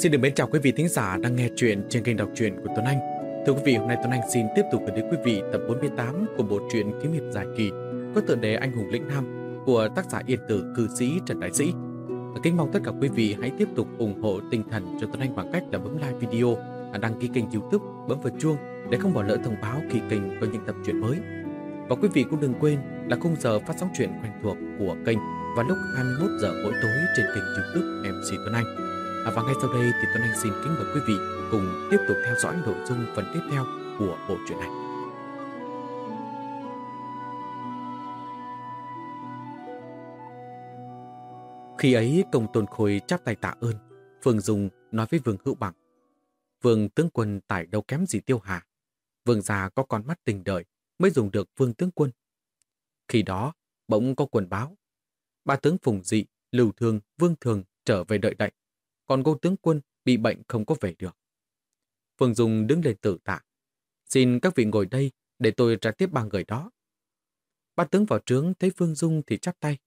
Xin được mến chào quý vị thính giả đang nghe chuyện trên kênh đọc truyện của Tuấn Anh. Thưa quý vị, hôm nay Tuấn Anh xin tiếp tục gửi đến quý vị tập 48 của bộ truyện Kiếm hiệp dài kỳ có tựa đề Anh hùng lĩnh nam của tác giả yên tử cư sĩ Trần Đại Sĩ. Và kính mong tất cả quý vị hãy tiếp tục ủng hộ tinh thần cho Tuấn Anh bằng cách là bấm like video, đăng ký kênh youtube, bấm vào chuông để không bỏ lỡ thông báo khi kênh có những tập truyện mới. Và quý vị cũng đừng quên là khung giờ phát sóng truyện quen thuộc của kênh vào lúc 21 giờ mỗi tối trên kênh youtube MC Tuấn Anh. Và ngay sau đây thì Tuấn Anh xin kính mời quý vị cùng tiếp tục theo dõi nội dung phần tiếp theo của bộ truyện này. Khi ấy công tôn khôi chắp tay tạ ơn, Phương Dung nói với Vương Hữu Bằng. Vương tướng quân tại đâu kém gì tiêu hà. Vương già có con mắt tình đợi mới dùng được vương tướng quân. Khi đó, bỗng có quần báo. Ba tướng Phùng Dị, Lưu Thương, Vương Thường trở về đợi đậy còn cô tướng quân bị bệnh không có về được. Phương Dung đứng lên tự tạ. Xin các vị ngồi đây để tôi trả tiếp ba người đó. Ba tướng vào trướng thấy Phương Dung thì chắp tay.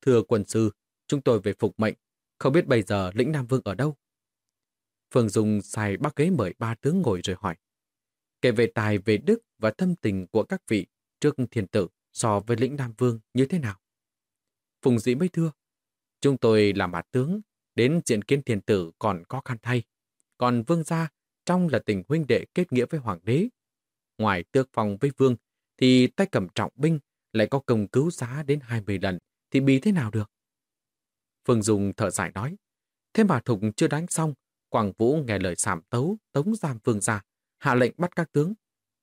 Thưa quân sư, chúng tôi về phục mệnh, không biết bây giờ lĩnh Nam Vương ở đâu. Phương Dung xài bác ghế mời ba tướng ngồi rồi hỏi. Kể về tài, về đức và thâm tình của các vị trước thiên tử so với lĩnh Nam Vương như thế nào? Phùng dĩ mới thưa. Chúng tôi là mã tướng, Đến diện kiến thiền tử còn có khăn thay. Còn vương gia trong là tình huynh đệ kết nghĩa với hoàng đế. Ngoài tước phòng với vương, thì tay cầm trọng binh lại có công cứu giá đến 20 lần, thì bị thế nào được? Phương Dung thở dài nói, thế mà Thục chưa đánh xong, Quảng Vũ nghe lời sảm tấu, tống giam vương gia, hạ lệnh bắt các tướng.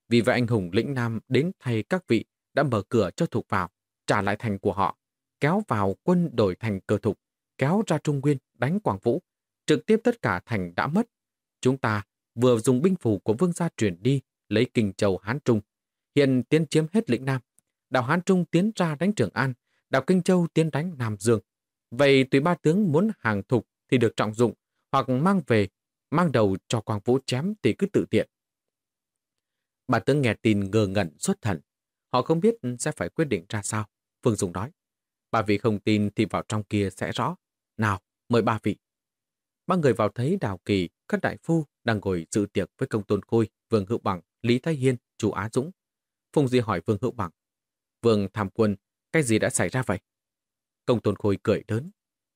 Vì vậy anh hùng lĩnh Nam đến thay các vị đã mở cửa cho Thục vào, trả lại thành của họ, kéo vào quân đổi thành cơ Thục, kéo ra Trung Nguyên đánh Quảng Vũ, trực tiếp tất cả thành đã mất. Chúng ta vừa dùng binh phủ của vương gia chuyển đi, lấy kinh châu Hán Trung. Hiện tiến chiếm hết lĩnh Nam. Đảo Hán Trung tiến ra đánh Trường An, đảo Kinh Châu tiến đánh Nam Dương. Vậy tùy ba tướng muốn hàng thục thì được trọng dụng, hoặc mang về, mang đầu cho Quảng Vũ chém thì cứ tự tiện. Bà tướng nghe tin ngờ ngẩn xuất thần. Họ không biết sẽ phải quyết định ra sao. Phương Dung nói. Bà vị không tin thì vào trong kia sẽ rõ. Nào, mời ba vị. Ba người vào thấy Đào Kỳ, các đại phu đang ngồi dự tiệc với công tôn khôi, Vương Hữu Bằng, Lý Thái Hiên, chủ Á Dũng. Phùng Di hỏi Vương Hữu Bằng, Vương tham quân, cái gì đã xảy ra vậy? Công tôn khôi cười lớn.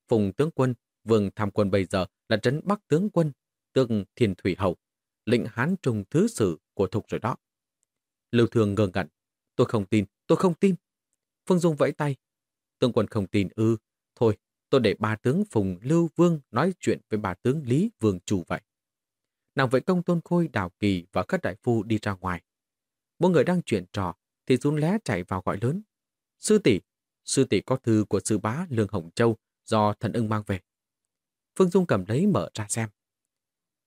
Phùng tướng quân, Vương tham quân bây giờ là trấn Bắc tướng quân, tương thiền Thủy Hậu, lệnh Hán Trung thứ sử của Thục rồi đó. Lưu Thường ngơ ngẩn. Tôi không tin, tôi không tin. Phương Dung vẫy tay. Tướng quân không tin ư. Thôi, tôi để ba tướng Phùng Lưu Vương nói chuyện với bà tướng Lý Vương Chủ vậy. Nàng vệ công tôn khôi đào kỳ và các đại phu đi ra ngoài. Mỗi người đang chuyện trò thì run lé chạy vào gọi lớn. Sư tỷ, sư tỷ có thư của sư bá Lương Hồng Châu do thần ưng mang về. Phương Dung cầm lấy mở ra xem.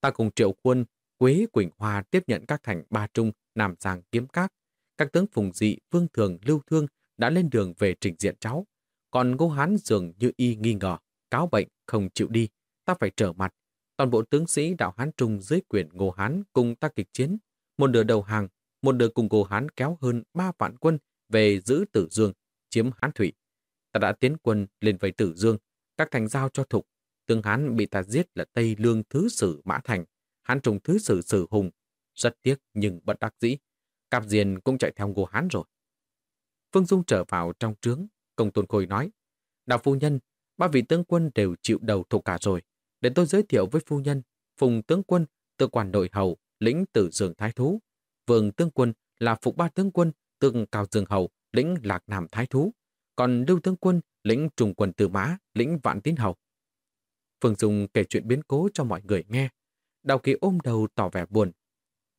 Ta cùng triệu quân, Quế, Quỳnh Hoa tiếp nhận các thành Ba Trung, Nam Giang, Kiếm Các. Các tướng Phùng Dị, Vương Thường, Lưu Thương đã lên đường về trình diện cháu. Còn Ngô Hán dường như y nghi ngờ, cáo bệnh, không chịu đi, ta phải trở mặt. Toàn bộ tướng sĩ đạo Hán Trung dưới quyền Ngô Hán cùng ta kịch chiến. Một nửa đầu hàng, một nửa cùng Ngô Hán kéo hơn ba vạn quân về giữ Tử Dương, chiếm Hán Thủy. Ta đã tiến quân lên với Tử Dương, các thành giao cho thục. Tướng Hán bị ta giết là Tây Lương Thứ Sử Mã Thành, Hán Trung Thứ Sử Sử Hùng. Rất tiếc nhưng bất đắc dĩ. Cạp Diền cũng chạy theo Ngô Hán rồi. Phương Dung trở vào trong trướng, Công Tôn Khôi nói, Đạo phu nhân, ba vị tướng quân đều chịu đầu thuộc cả rồi. Để tôi giới thiệu với phu nhân, Phùng tướng quân, tư quản nội hầu, lĩnh tử dường thái thú. Vương tướng quân là Phục ba tướng quân, tương cao dương hầu, lĩnh lạc nam thái thú. Còn Lưu tướng quân, lĩnh trùng quân tử mã, lĩnh vạn tín hầu. Phương Dung kể chuyện biến cố cho mọi người nghe. Đào kỳ ôm đầu tỏ vẻ buồn.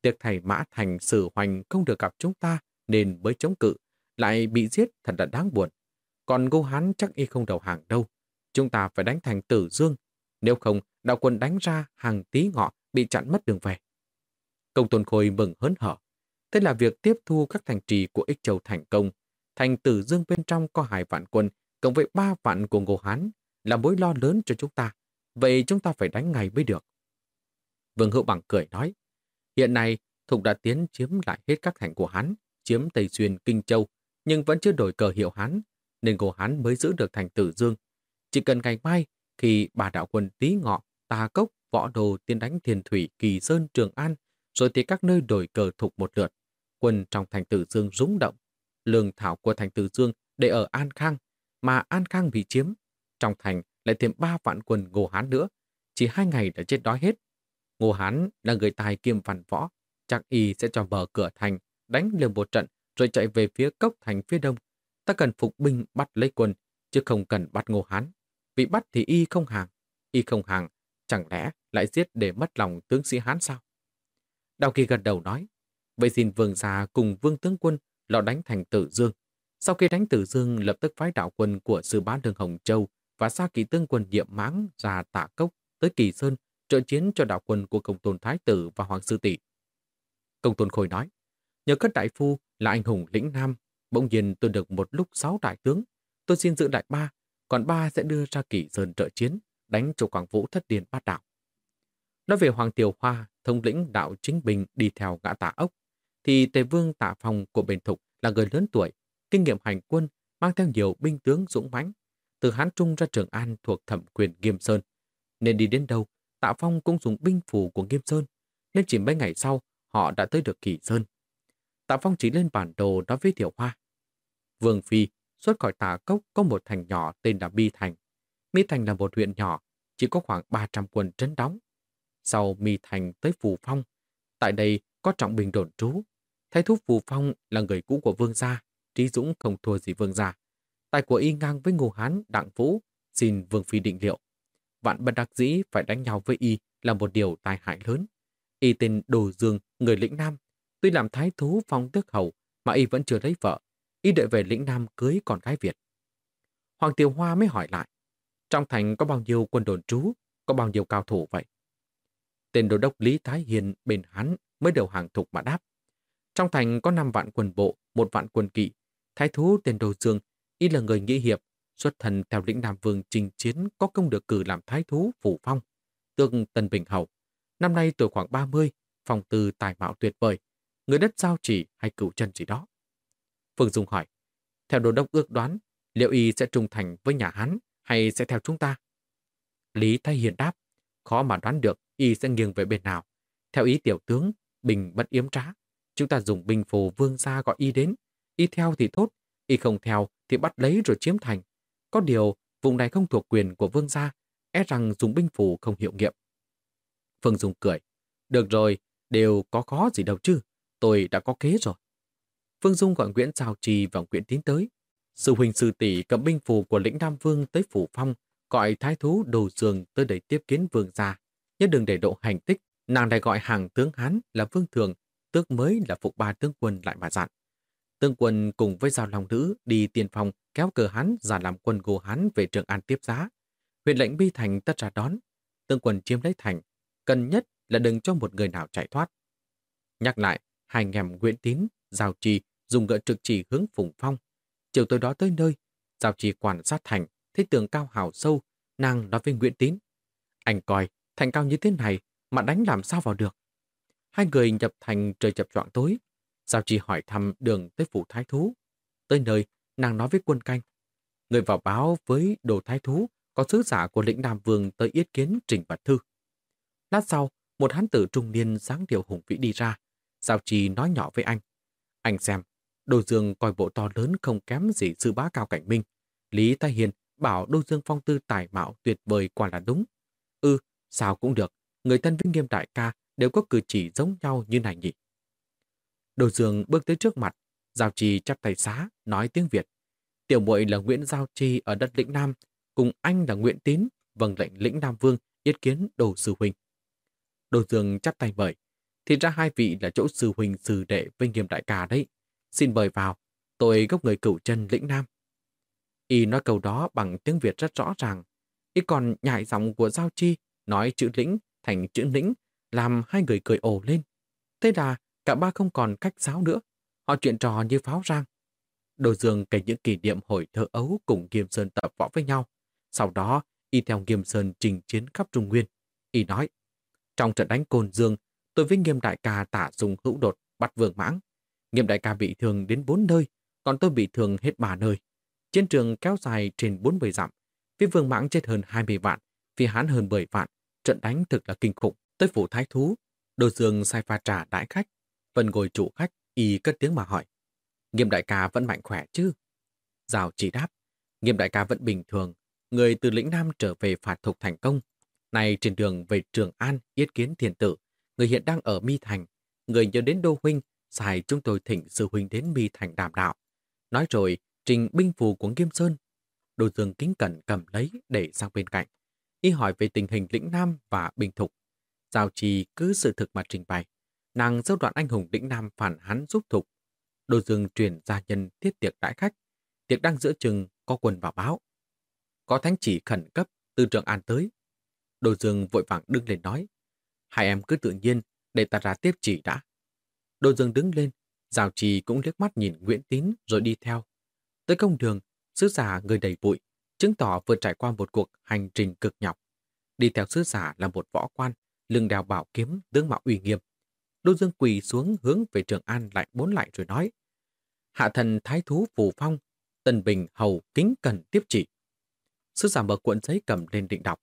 Tiệc thầy Mã Thành sử hoành không được gặp chúng ta nên mới chống cự, lại bị giết thật là đáng buồn. Còn Ngô Hán chắc y không đầu hàng đâu. Chúng ta phải đánh thành tử dương. Nếu không, đạo quân đánh ra hàng tí ngọ bị chặn mất đường về. Công Tôn Khôi mừng hớn hở. Thế là việc tiếp thu các thành trì của Ích Châu thành công. Thành tử dương bên trong có hai vạn quân, cộng với ba vạn của Ngô Hán, là mối lo lớn cho chúng ta. Vậy chúng ta phải đánh ngay mới được. Vương Hữu Bằng cười nói, hiện nay Thục đã tiến chiếm lại hết các thành của Hán, chiếm Tây Xuyên, Kinh Châu, nhưng vẫn chưa đổi cờ hiệu Hán, nên Ngô Hán mới giữ được thành Tử Dương. Chỉ cần ngày mai, khi bà đạo quân tí ngọ, tà cốc võ đồ tiến đánh Thiền Thủy, Kỳ Sơn, Trường An, rồi thì các nơi đổi cờ thục một lượt. Quân trong thành Tử Dương rúng động. Lương thảo của thành Tử Dương để ở An Khang, mà An Khang bị chiếm. Trong thành lại thêm ba vạn quân Ngô Hán nữa. Chỉ hai ngày đã chết đói hết. Ngô Hán là người tài kiêm văn võ. Chắc y sẽ cho mở cửa thành, đánh liều một trận, rồi chạy về phía cốc thành phía đông. Ta cần phục binh bắt lấy quân, chứ không cần bắt Ngô Hán. Vì bắt thì y không hàng. Y không hàng, chẳng lẽ lại giết để mất lòng tướng sĩ Hán sao? Đào Kỳ gật đầu nói, vậy xin vương gia cùng vương tướng quân lọ đánh thành Tử Dương. Sau khi đánh Tử Dương, lập tức phái đạo quân của sư bá đường Hồng Châu và xa kỳ tương quân nhiệm mãng ra Tả cốc tới Kỳ Sơn trợ chiến cho đạo quân của công tôn Thái Tử và Hoàng Sư Tỷ. Công tôn Khôi nói, nhờ các đại phu là anh hùng lĩnh Nam, bỗng nhiên tôi được một lúc sáu đại tướng, tôi xin giữ lại ba, còn ba sẽ đưa ra kỷ Sơn trợ chiến, đánh cho Quảng Vũ thất điền bát đạo. Nói về Hoàng Tiểu Hoa, thống lĩnh đạo chính bình đi theo gã tả ốc, thì Tề Vương Tạ Phong của Bền Thục là người lớn tuổi, kinh nghiệm hành quân, mang theo nhiều binh tướng dũng mãnh. Từ Hán Trung ra Trường An thuộc thẩm quyền Nghiêm Sơn. Nên đi đến đâu, Tạ Phong cũng dùng binh phù của Nghiêm Sơn, nên chỉ mấy ngày sau họ đã tới được Kỳ Sơn. Tạ Phong chỉ lên bản đồ nói với Tiểu Hoa. Vương Phi xuất khỏi Tà Cốc có một thành nhỏ tên là Mi Thành. Mi Thành là một huyện nhỏ, chỉ có khoảng 300 quân trấn đóng. Sau Mi Thành tới Phù Phong, tại đây có trọng bình đồn trú. Thái thúc Phù Phong là người cũ của Vương gia, Trí Dũng không thua gì Vương gia. Tài của y ngang với Ngô Hán, Đặng Vũ, xin Vương Phi định liệu. Vạn bất đặc dĩ phải đánh nhau với y là một điều tai hại lớn. Y tên Đồ Dương, người lĩnh Nam, tuy làm thái thú phong tước hầu mà y vẫn chưa lấy vợ. Y đợi về lĩnh Nam cưới con gái Việt. Hoàng Tiểu Hoa mới hỏi lại, trong thành có bao nhiêu quân đồn trú, có bao nhiêu cao thủ vậy? Tên đô đốc Lý Thái Hiền bên hắn mới đầu hàng thục mà đáp. Trong thành có 5 vạn quân bộ, một vạn quân kỵ. Thái thú tên Đồ Dương, y là người nghĩa hiệp, xuất thần theo lĩnh Nam Vương trình chiến có công được cử làm thái thú phủ phong. Tương Tân Bình Hậu. Năm nay tuổi khoảng 30, phòng từ tài mạo tuyệt vời. Người đất giao chỉ hay cửu chân gì đó. Phương Dung hỏi, theo đồ đốc ước đoán, liệu y sẽ trung thành với nhà hắn hay sẽ theo chúng ta? Lý Thái Hiền đáp, khó mà đoán được y sẽ nghiêng về bên nào. Theo ý tiểu tướng, Bình bất yếm trá. Chúng ta dùng binh phù vương gia gọi y đến. Y theo thì tốt, y không theo thì bắt lấy rồi chiếm thành. Có điều, vùng này không thuộc quyền của vương gia, e rằng dùng binh phù không hiệu nghiệm. Phương Dung cười. Được rồi, đều có khó gì đâu chứ. Tôi đã có kế rồi. Phương Dung gọi Nguyễn Giao Trì và Nguyễn Tín tới. Sư huynh sư tỷ cầm binh phù của lĩnh Nam Vương tới Phủ Phong, gọi thái thú đồ dường tới để tiếp kiến vương gia. Nhất đừng để độ hành tích, nàng lại gọi hàng tướng Hán là vương thường, tước mới là phục ba tướng quân lại mà dặn. Tướng quân cùng với giao lòng nữ đi tiền phòng kéo cờ Hán giả làm quân gồ Hán về Trường An tiếp giá. Huyện lệnh Bi Thành tất ra đón. Tướng quân chiếm lấy thành, cần nhất là đừng cho một người nào chạy thoát. Nhắc lại, hai ngèm Nguyễn Tín, Giao Trì dùng ngựa trực chỉ hướng Phùng Phong. Chiều tối đó tới nơi, Giao Trì quan sát thành, thấy tường cao hào sâu, nàng nói với Nguyễn Tín. Anh coi, thành cao như thế này mà đánh làm sao vào được. Hai người nhập thành trời chập choạng tối. Giao Trì hỏi thăm đường tới phủ thái thú. Tới nơi, nàng nói với quân canh. Người vào báo với đồ thái thú có sứ giả của lĩnh Nam Vương tới yết kiến trình vật thư. Lát sau, một hán tử trung niên dáng điều hùng vĩ đi ra. Giao Trì nói nhỏ với anh. Anh xem, Đô Dương coi bộ to lớn không kém gì sư bá cao cảnh minh. Lý Thái Hiền bảo Đô Dương phong tư tài mạo tuyệt vời quả là đúng. Ừ, sao cũng được, người thân với nghiêm đại ca đều có cử chỉ giống nhau như này nhỉ. Đô Dương bước tới trước mặt, Giao Trì chắp tay xá, nói tiếng Việt. Tiểu muội là Nguyễn Giao trì ở đất lĩnh Nam, cùng anh là Nguyễn Tín, vâng lệnh lĩnh Nam Vương, yết kiến đồ sư huynh. Đô Dương chắp tay mời, thì ra hai vị là chỗ sư huynh sư đệ với nghiêm đại ca đấy. Xin mời vào, tôi gốc người cửu chân lĩnh Nam. Y nói câu đó bằng tiếng Việt rất rõ ràng. Y còn nhại giọng của Giao Chi, nói chữ lĩnh thành chữ lĩnh, làm hai người cười ồ lên. Thế là cả ba không còn cách giáo nữa. Họ chuyện trò như pháo rang. Đồ Dương kể những kỷ niệm hồi thơ ấu cùng Nghiêm Sơn tập võ với nhau. Sau đó, y theo Nghiêm Sơn trình chiến khắp Trung Nguyên. Y nói, trong trận đánh Côn Dương, tôi với Nghiêm Đại ca tả dùng hữu đột bắt vương mãng. Nghiêm Đại ca bị thương đến bốn nơi, còn tôi bị thương hết ba nơi. Chiến trường kéo dài trên 40 dặm, phía vương mãng chết hơn 20 vạn, phía hán hơn 10 vạn, trận đánh thực là kinh khủng. Tới phủ thái thú, đồ dương sai pha trà đãi khách. Vân ngồi chủ khách, y cất tiếng mà hỏi. Nghiêm đại ca vẫn mạnh khỏe chứ? Giào chỉ đáp. Nghiêm đại ca vẫn bình thường. Người từ lĩnh Nam trở về phạt thục thành công. Này trên đường về Trường An, yết kiến thiền tử. Người hiện đang ở Mi Thành. Người nhớ đến Đô Huynh, xài chúng tôi thỉnh sư huynh đến Mi Thành đàm đạo. Nói rồi, trình binh phù của Nghiêm Sơn. Đồ Dương kính cẩn cầm lấy để sang bên cạnh. Y hỏi về tình hình lĩnh Nam và Bình Thục. Giao trì cứ sự thực mà trình bày. Nàng dâu đoạn anh hùng lĩnh Nam phản hắn giúp Thục. Đồ Dương truyền gia nhân tiết tiệc đãi khách. Tiệc đang giữa chừng có quân vào báo. Có thánh chỉ khẩn cấp từ trường an tới. Đồ Dương vội vàng đứng lên nói. Hai em cứ tự nhiên để ta ra tiếp chỉ đã. Đồ Dương đứng lên, Giao trì cũng liếc mắt nhìn Nguyễn Tín rồi đi theo. Tới công đường, sứ giả người đầy bụi, chứng tỏ vừa trải qua một cuộc hành trình cực nhọc. Đi theo sứ giả là một võ quan, lưng đeo bảo kiếm, tướng mạo uy nghiêm. Đô Dương quỳ xuống hướng về Trường An lại bốn lại rồi nói. Hạ thần thái thú phù phong, Tần Bình hầu kính cần tiếp chỉ. Sứ giả mở cuộn giấy cầm lên định đọc.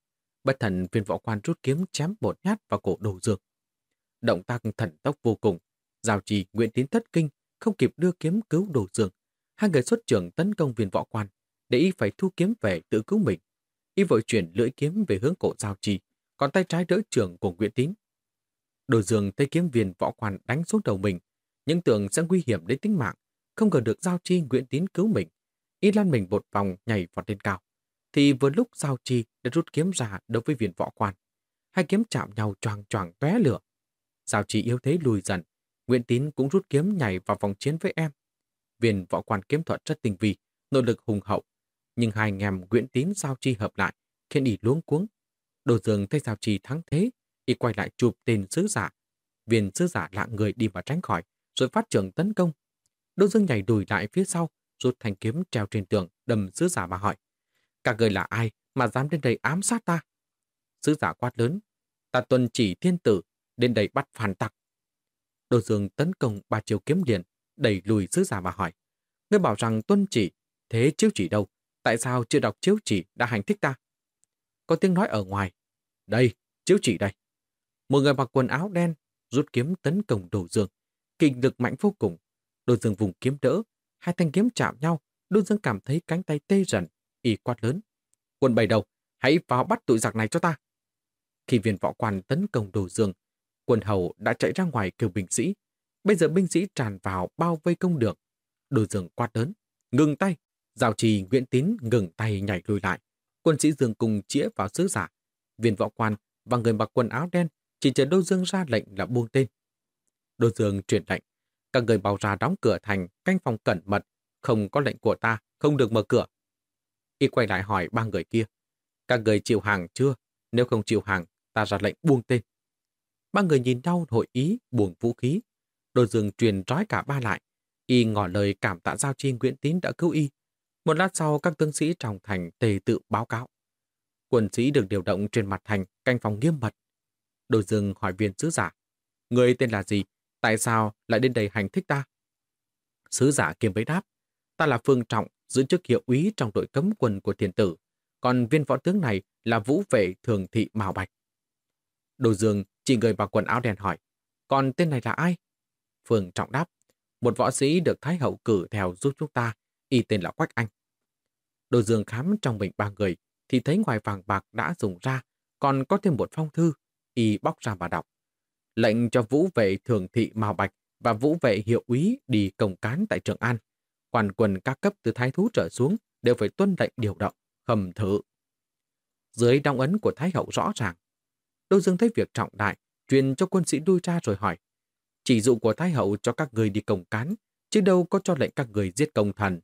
Bất thần viên võ quan rút kiếm chém bột nhát vào cổ đồ dược. Động tác thần tốc vô cùng. Giao trì Nguyễn Tín thất kinh, không kịp đưa kiếm cứu đồ dược. Hai người xuất trưởng tấn công viên võ quan, để y phải thu kiếm về tự cứu mình. Y vội chuyển lưỡi kiếm về hướng cổ giao trì, còn tay trái đỡ trưởng của Nguyễn Tín. Đồ dường tay kiếm viên võ quan đánh xuống đầu mình, nhưng tưởng sẽ nguy hiểm đến tính mạng, không ngờ được giao chi Nguyễn Tín cứu mình. Y lan mình một vòng nhảy vọt lên cao. Thì vừa lúc giao chi đã rút kiếm ra đối với viên võ quan. Hai kiếm chạm nhau choàng choàng tóe lửa. Giao chi yếu thế lùi dần. Nguyễn Tín cũng rút kiếm nhảy vào vòng chiến với em. Viên võ quan kiếm thuật rất tinh vi, nội lực hùng hậu. Nhưng hai anh em Nguyễn Tín giao chi hợp lại, khiến y luống cuống. Đồ Dương thấy giao chi thắng thế, y quay lại chụp tên sứ giả. Viên sứ giả lạng người đi mà tránh khỏi, rồi phát trưởng tấn công. Đỗ Dương nhảy đùi lại phía sau, rút thanh kiếm treo trên tường, đầm sứ giả mà hỏi. Các người là ai mà dám đến đây ám sát ta? Sứ giả quát lớn. Ta tuân chỉ thiên tử, đến đây bắt phản tặc. đồ Dương tấn công ba chiều kiếm điện đẩy lùi sứ giả mà hỏi. Ngươi bảo rằng tuân chỉ, thế chiếu chỉ đâu? Tại sao chưa đọc chiếu chỉ đã hành thích ta? Có tiếng nói ở ngoài. Đây, chiếu chỉ đây. Một người mặc quần áo đen, rút kiếm tấn công Đồ Dương. Kinh lực mạnh vô cùng. Đồ Dương vùng kiếm đỡ, hai thanh kiếm chạm nhau, Đồ Dương cảm thấy cánh tay tê rần y quát lớn. Quân bày đầu, hãy vào bắt tụi giặc này cho ta. Khi viên võ quan tấn công Đồ Dương, quân hầu đã chạy ra ngoài kêu binh sĩ. Bây giờ binh sĩ tràn vào bao vây công đường. Đồ Dương quát lớn. Ngừng tay! Giao trì Nguyễn Tín ngừng tay nhảy lùi lại. Quân sĩ Dương cùng chĩa vào sứ giả. Viên võ quan và người mặc quần áo đen chỉ chờ Đô Dương ra lệnh là buông tên. Đô Dương truyền lệnh. Các người bảo ra đóng cửa thành, canh phòng cẩn mật. Không có lệnh của ta, không được mở cửa. Y quay lại hỏi ba người kia. Các người chịu hàng chưa? Nếu không chịu hàng, ta ra lệnh buông tên. Ba người nhìn nhau hội ý buông vũ khí. Đồ Dương truyền trói cả ba lại. Y ngỏ lời cảm tạ giao chi Nguyễn Tín đã cứu Y. Một lát sau, các tướng sĩ trong thành tề tự báo cáo. Quân sĩ được điều động trên mặt thành, canh phòng nghiêm mật. Đồ dương hỏi viên sứ giả. Người tên là gì? Tại sao lại đến đây hành thích ta? Sứ giả kiềm với đáp. Ta là Phương Trọng, giữ chức hiệu úy trong đội cấm quân của thiền tử. Còn viên võ tướng này là vũ vệ thường thị Mào Bạch. Đồ Dương chỉ người vào quần áo đen hỏi. Còn tên này là ai? Phương Trọng đáp. Một võ sĩ được Thái Hậu cử theo giúp chúng ta, y tên là Quách Anh. Đồ Dương khám trong mình ba người, thì thấy ngoài vàng bạc đã dùng ra, còn có thêm một phong thư, y bóc ra và đọc. Lệnh cho vũ vệ thường thị Mao Bạch và vũ vệ hiệu úy đi công cán tại Trường An. Quan quân các cấp từ thái thú trở xuống đều phải tuân lệnh điều động, khẩm thử. Dưới đóng ấn của Thái Hậu rõ ràng, Đô Dương thấy việc trọng đại, truyền cho quân sĩ đuôi ra rồi hỏi. Chỉ dụ của Thái Hậu cho các người đi công cán, chứ đâu có cho lệnh các người giết công thần.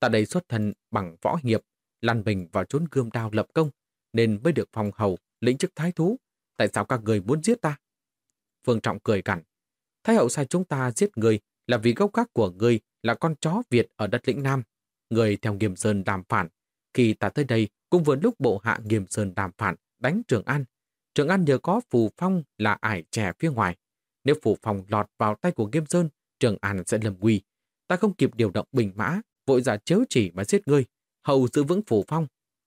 Ta đây xuất thân bằng võ hiệp, lăn mình vào chốn gươm đao lập công, nên mới được phòng hầu, lĩnh chức thái thú. Tại sao các người muốn giết ta? Phương Trọng cười cằn. Thái hậu sai chúng ta giết người là vì gốc gác của người là con chó Việt ở đất lĩnh Nam. Người theo Nghiêm Sơn đàm phản. Khi ta tới đây, cũng vừa lúc bộ hạ Nghiêm Sơn đàm phản, đánh Trường An. Trường An nhờ có Phù Phong là ải trẻ phía ngoài. Nếu Phù Phong lọt vào tay của Nghiêm Sơn, Trường An sẽ lầm nguy. Ta không kịp điều động bình mã, vội giả chếu chỉ mà giết ngươi, hầu giữ vững Phù Phong.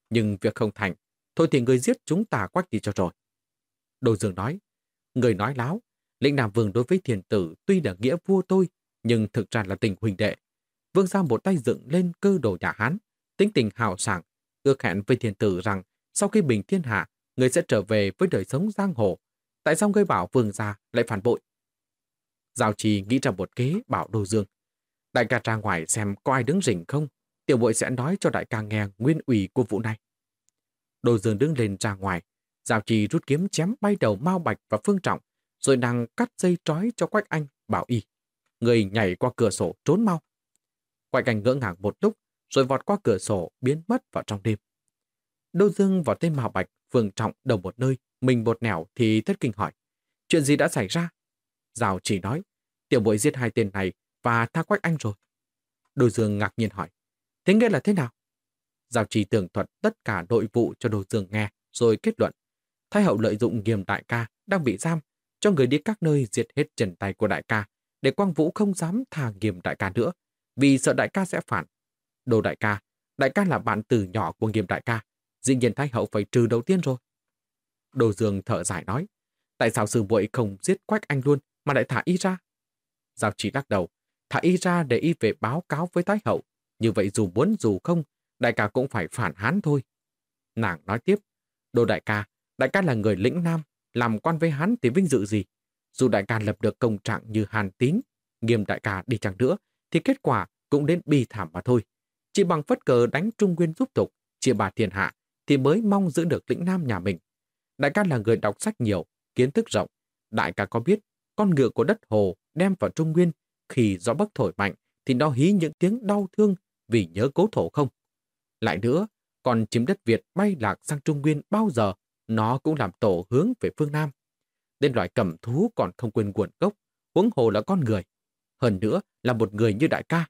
Nhưng việc không thành, thôi thì ngươi giết chúng ta quách đi cho rồi. Đồ Dương nói, người nói láo, lĩnh Nam Vương đối với thiền tử tuy là nghĩa vua tôi, nhưng thực ra là tình huynh đệ. Vương gia một tay dựng lên cơ đồ nhà Hán, tính tình hào sảng, ước hẹn với thiền tử rằng sau khi bình thiên hạ, người sẽ trở về với đời sống giang hồ. Tại sao ngươi bảo vương gia lại phản bội? Giao trì nghĩ ra một kế bảo Đô Dương. Đại ca ra ngoài xem có ai đứng rình không, tiểu bội sẽ nói cho đại ca nghe nguyên ủy của vụ này. Đô Dương đứng lên ra ngoài, Giao trì rút kiếm chém bay đầu Mao Bạch và Phương Trọng, rồi nàng cắt dây trói cho Quách Anh, bảo y. Người nhảy qua cửa sổ trốn mau. quay cảnh ngỡ ngàng một lúc, rồi vọt qua cửa sổ biến mất vào trong đêm. Đô Dương vào tên Mạo Bạch, Phương Trọng đầu một nơi, mình một nẻo thì thất kinh hỏi. Chuyện gì đã xảy ra? Giao chỉ nói, tiểu bội giết hai tên này và tha Quách Anh rồi. Đô Dương ngạc nhiên hỏi, thế nghĩa là thế nào? Giao trì tường thuật tất cả nội vụ cho Đô Dương nghe, rồi kết luận. Thái hậu lợi dụng nghiêm đại ca đang bị giam, cho người đi các nơi diệt hết trần tay của đại ca, để Quang Vũ không dám thả nghiêm đại ca nữa, vì sợ đại ca sẽ phản. Đồ đại ca, đại ca là bạn từ nhỏ của nghiêm đại ca, dĩ nhiên Thái hậu phải trừ đầu tiên rồi. Đồ Dương thở dài nói, tại sao sư muội không giết quách anh luôn mà lại thả y ra? Giao chỉ lắc đầu, thả y ra để y về báo cáo với Thái hậu, như vậy dù muốn dù không, đại ca cũng phải phản hán thôi. Nàng nói tiếp, đồ đại ca, đại ca là người lĩnh nam, làm quan với hán thì vinh dự gì? Dù đại ca lập được công trạng như hàn tín, nghiêm đại ca đi chăng nữa, thì kết quả cũng đến bi thảm mà thôi. Chỉ bằng phất cờ đánh Trung Nguyên giúp tục, chia bà thiên hạ, thì mới mong giữ được lĩnh nam nhà mình. Đại ca là người đọc sách nhiều, kiến thức rộng. Đại ca có biết, con ngựa của đất hồ đem vào Trung Nguyên, khi gió bắc thổi mạnh, thì nó hí những tiếng đau thương vì nhớ cố thổ không? Lại nữa, còn chiếm đất Việt bay lạc sang Trung Nguyên bao giờ, nó cũng làm tổ hướng về phương Nam. Đến loại cầm thú còn không quên nguồn gốc, huống hồ là con người. Hơn nữa là một người như đại ca.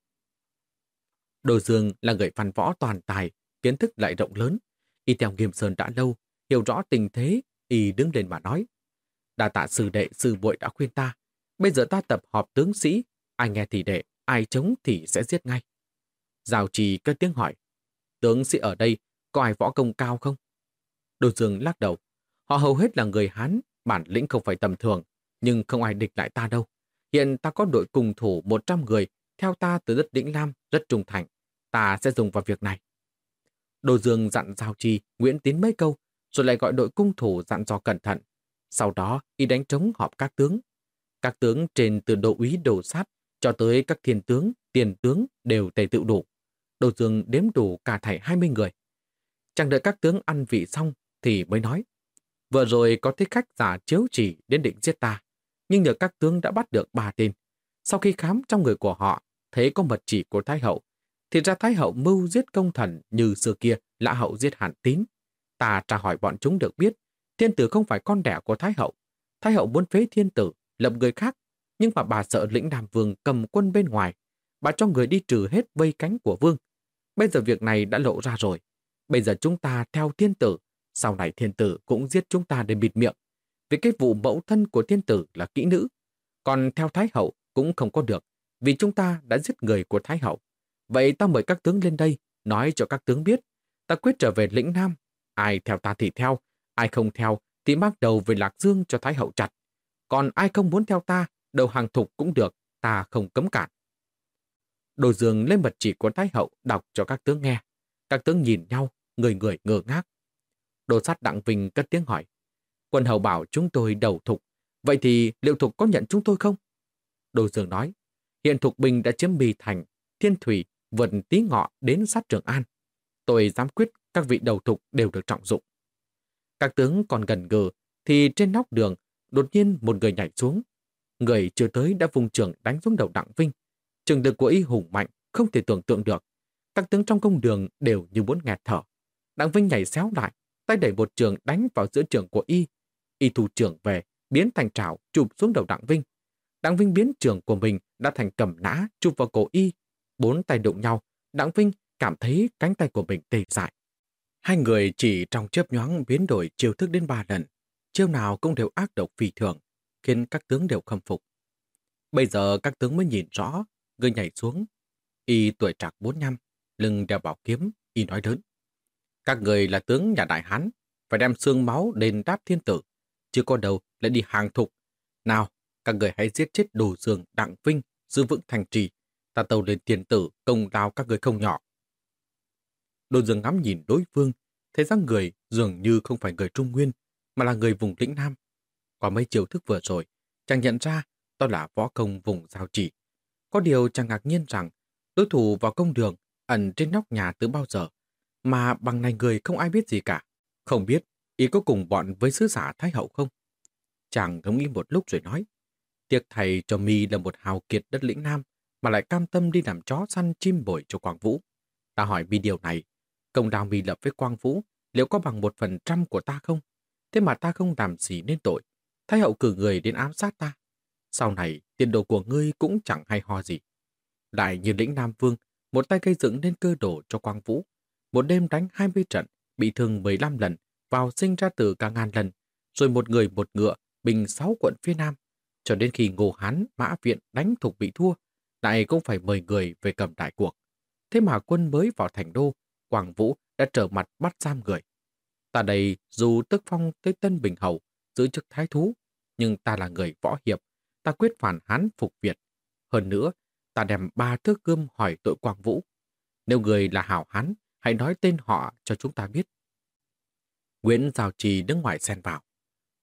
Đồ Dương là người văn võ toàn tài, kiến thức lại rộng lớn. Y theo nghiêm sơn đã lâu, hiểu rõ tình thế, y đứng lên mà nói. Đà tạ sư đệ sư bội đã khuyên ta. Bây giờ ta tập họp tướng sĩ, ai nghe thì đệ, ai chống thì sẽ giết ngay. Giao trì cất tiếng hỏi, tướng sĩ ở đây có ai võ công cao không? Đồ Dương lắc đầu, họ hầu hết là người Hán, bản lĩnh không phải tầm thường, nhưng không ai địch lại ta đâu. Hiện ta có đội cùng thủ 100 người, theo ta từ đất Đĩnh Lam, rất trung thành. Ta sẽ dùng vào việc này. Đồ Dương dặn Giao Chi, Nguyễn Tín mấy câu, rồi lại gọi đội cung thủ dặn dò cẩn thận. Sau đó, y đánh trống họp các tướng. Các tướng trên từ độ úy đồ sát cho tới các thiên tướng, tiền tướng đều tề tự đủ. Đồ Dương đếm đủ cả thảy 20 người. Chẳng đợi các tướng ăn vị xong thì mới nói. Vừa rồi có thích khách giả chiếu chỉ đến định giết ta, nhưng nhờ các tướng đã bắt được ba tên. Sau khi khám trong người của họ, thấy có mật chỉ của Thái Hậu, thì ra Thái Hậu mưu giết công thần như xưa kia lã hậu giết hàn tín. Ta trả hỏi bọn chúng được biết, thiên tử không phải con đẻ của Thái Hậu. Thái Hậu muốn phế thiên tử, lập người khác, nhưng mà bà sợ lĩnh đàm vương cầm quân bên ngoài. Bà cho người đi trừ hết vây cánh của vương. Bây giờ việc này đã lộ ra rồi. Bây giờ chúng ta theo thiên tử, sau này thiên tử cũng giết chúng ta để bịt miệng. Vì cái vụ mẫu thân của thiên tử là kỹ nữ. Còn theo Thái Hậu cũng không có được, vì chúng ta đã giết người của Thái Hậu. Vậy ta mời các tướng lên đây, nói cho các tướng biết. Ta quyết trở về lĩnh Nam. Ai theo ta thì theo, ai không theo thì mang đầu về Lạc Dương cho Thái Hậu chặt. Còn ai không muốn theo ta, đầu hàng thục cũng được, ta không cấm cản. Đồ Dương lên mật chỉ của Thái Hậu đọc cho các tướng nghe. Các tướng nhìn nhau, người người ngơ ngác. Đồ sát Đặng Vinh cất tiếng hỏi. Quân hầu bảo chúng tôi đầu thục. Vậy thì liệu thục có nhận chúng tôi không? Đồ Dương nói. Hiện thục binh đã chiếm bì thành, thiên thủy, vượt tí ngọ đến sát Trường An. Tôi dám quyết các vị đầu thục đều được trọng dụng. Các tướng còn gần gừ, thì trên nóc đường, đột nhiên một người nhảy xuống. Người chưa tới đã vùng trường đánh xuống đầu Đặng Vinh. Trường lực của y hùng mạnh, không thể tưởng tượng được. Các tướng trong công đường đều như muốn nghẹt thở. Đặng Vinh nhảy xéo lại, tay đẩy một trường đánh vào giữa trường của y. Y thủ trưởng về, biến thành trảo chụp xuống đầu Đặng Vinh. Đặng Vinh biến trường của mình đã thành cầm nã chụp vào cổ y. Bốn tay đụng nhau, Đặng Vinh cảm thấy cánh tay của mình tê dại. Hai người chỉ trong chớp nhoáng biến đổi chiêu thức đến ba lần. Chiêu nào cũng đều ác độc phi thường, khiến các tướng đều khâm phục. Bây giờ các tướng mới nhìn rõ, người nhảy xuống. Y tuổi trạc bốn năm, lưng đeo bảo kiếm, y nói lớn. Các người là tướng nhà Đại Hán, phải đem xương máu đền đáp thiên tử. chưa có đầu lại đi hàng thục. Nào, các người hãy giết chết đồ dường đặng vinh, giữ vững thành trì. Ta tàu lên tiền tử, công lao các người không nhỏ. Đồ dường ngắm nhìn đối phương, thấy rằng người dường như không phải người Trung Nguyên, mà là người vùng lĩnh Nam. Qua mấy chiều thức vừa rồi, chàng nhận ra đó là võ công vùng giao chỉ. Có điều chàng ngạc nhiên rằng đối thủ vào công đường ẩn trên nóc nhà từ bao giờ, mà bằng này người không ai biết gì cả. Không biết ý có cùng bọn với sứ giả Thái Hậu không? Chàng ngẫm nghĩ một lúc rồi nói, tiếc thầy cho mi là một hào kiệt đất lĩnh Nam, mà lại cam tâm đi làm chó săn chim bổi cho Quang Vũ. Ta hỏi mi điều này, công đào mi lập với Quang Vũ liệu có bằng một phần trăm của ta không? Thế mà ta không làm gì nên tội. Thái hậu cử người đến ám sát ta. Sau này, tiền đồ của ngươi cũng chẳng hay ho gì. Đại như lĩnh Nam Vương, một tay gây dựng nên cơ đồ cho Quang Vũ. Một đêm đánh 20 trận, bị thương 15 lần, vào sinh ra từ cả ngàn lần, rồi một người một ngựa, bình sáu quận phía Nam. Cho đến khi Ngô Hán, Mã Viện đánh thục bị thua, lại cũng phải mời người về cầm đại cuộc. Thế mà quân mới vào thành đô, Quang Vũ đã trở mặt bắt giam người. Ta đây dù tức phong tới Tân Bình Hầu, giữ chức thái thú, nhưng ta là người võ hiệp, ta quyết phản hán phục Việt. Hơn nữa, ta đem ba thước gươm hỏi tội Quang Vũ. Nếu người là hảo hán, hãy nói tên họ cho chúng ta biết. Nguyễn Giao Trì đứng ngoài xen vào.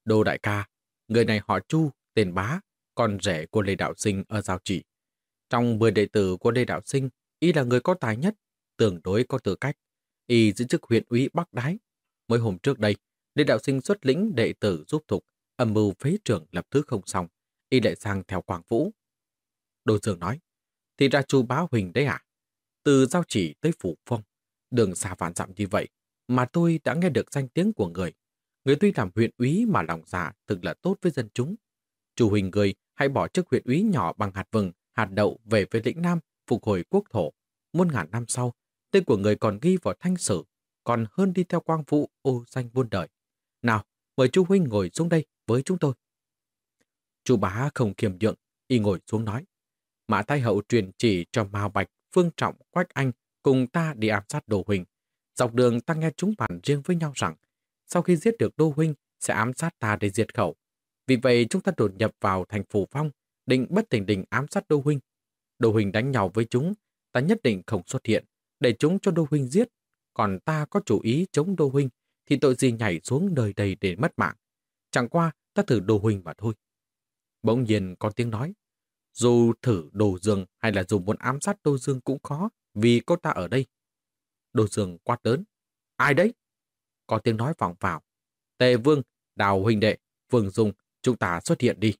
Đô đại ca, người này họ Chu, tên Bá, con rể của Lê Đạo Sinh ở Giao Trì. Trong 10 đệ tử của Lê Đạo Sinh, y là người có tài nhất, tương đối có tư cách. Y giữ chức huyện úy Bắc Đái. Mới hôm trước đây, Lê Đạo Sinh xuất lĩnh đệ tử giúp thục, âm mưu phế trưởng lập thứ không xong, y lại sang theo Quảng Vũ. Đô Dương nói, thì ra chu bá huỳnh đấy à? Từ giao chỉ tới phủ phong, đường xa vạn dặm như vậy, mà tôi đã nghe được danh tiếng của người. Người tuy làm huyện úy mà lòng dạ thực là tốt với dân chúng. Chủ huỳnh người hãy bỏ chức huyện úy nhỏ bằng hạt vừng, hạt đậu về với lĩnh Nam, phục hồi quốc thổ. Muôn ngàn năm sau, tên của người còn ghi vào thanh sử, còn hơn đi theo quang vũ ô danh buôn đời. Nào, mời chú Huynh ngồi xuống đây với chúng tôi. Chú bá không kiềm nhượng, y ngồi xuống nói. Mã Thái Hậu truyền chỉ cho Mao Bạch, Phương Trọng, Quách Anh cùng ta đi ám sát Đô Huynh. Dọc đường ta nghe chúng bàn riêng với nhau rằng sau khi giết được Đô Huynh sẽ ám sát ta để diệt khẩu. Vì vậy chúng ta đột nhập vào thành phủ phong, định bất tình đình ám sát Đô Huynh. Đô Huynh đánh nhau với chúng, ta nhất định không xuất hiện, để chúng cho Đô Huynh giết. Còn ta có chủ ý chống Đô Huynh, thì tội gì nhảy xuống đời đầy để mất mạng. Chẳng qua ta thử Đô Huynh mà thôi. Bỗng nhiên có tiếng nói, dù thử Đồ Dương hay là dù muốn ám sát Đô Dương cũng khó, vì cô ta ở đây. đồ Dương quát lớn, ai đấy? Có tiếng nói vọng vào, Tề Vương, Đào Huynh Đệ, Vương Dung, chúng ta xuất hiện đi.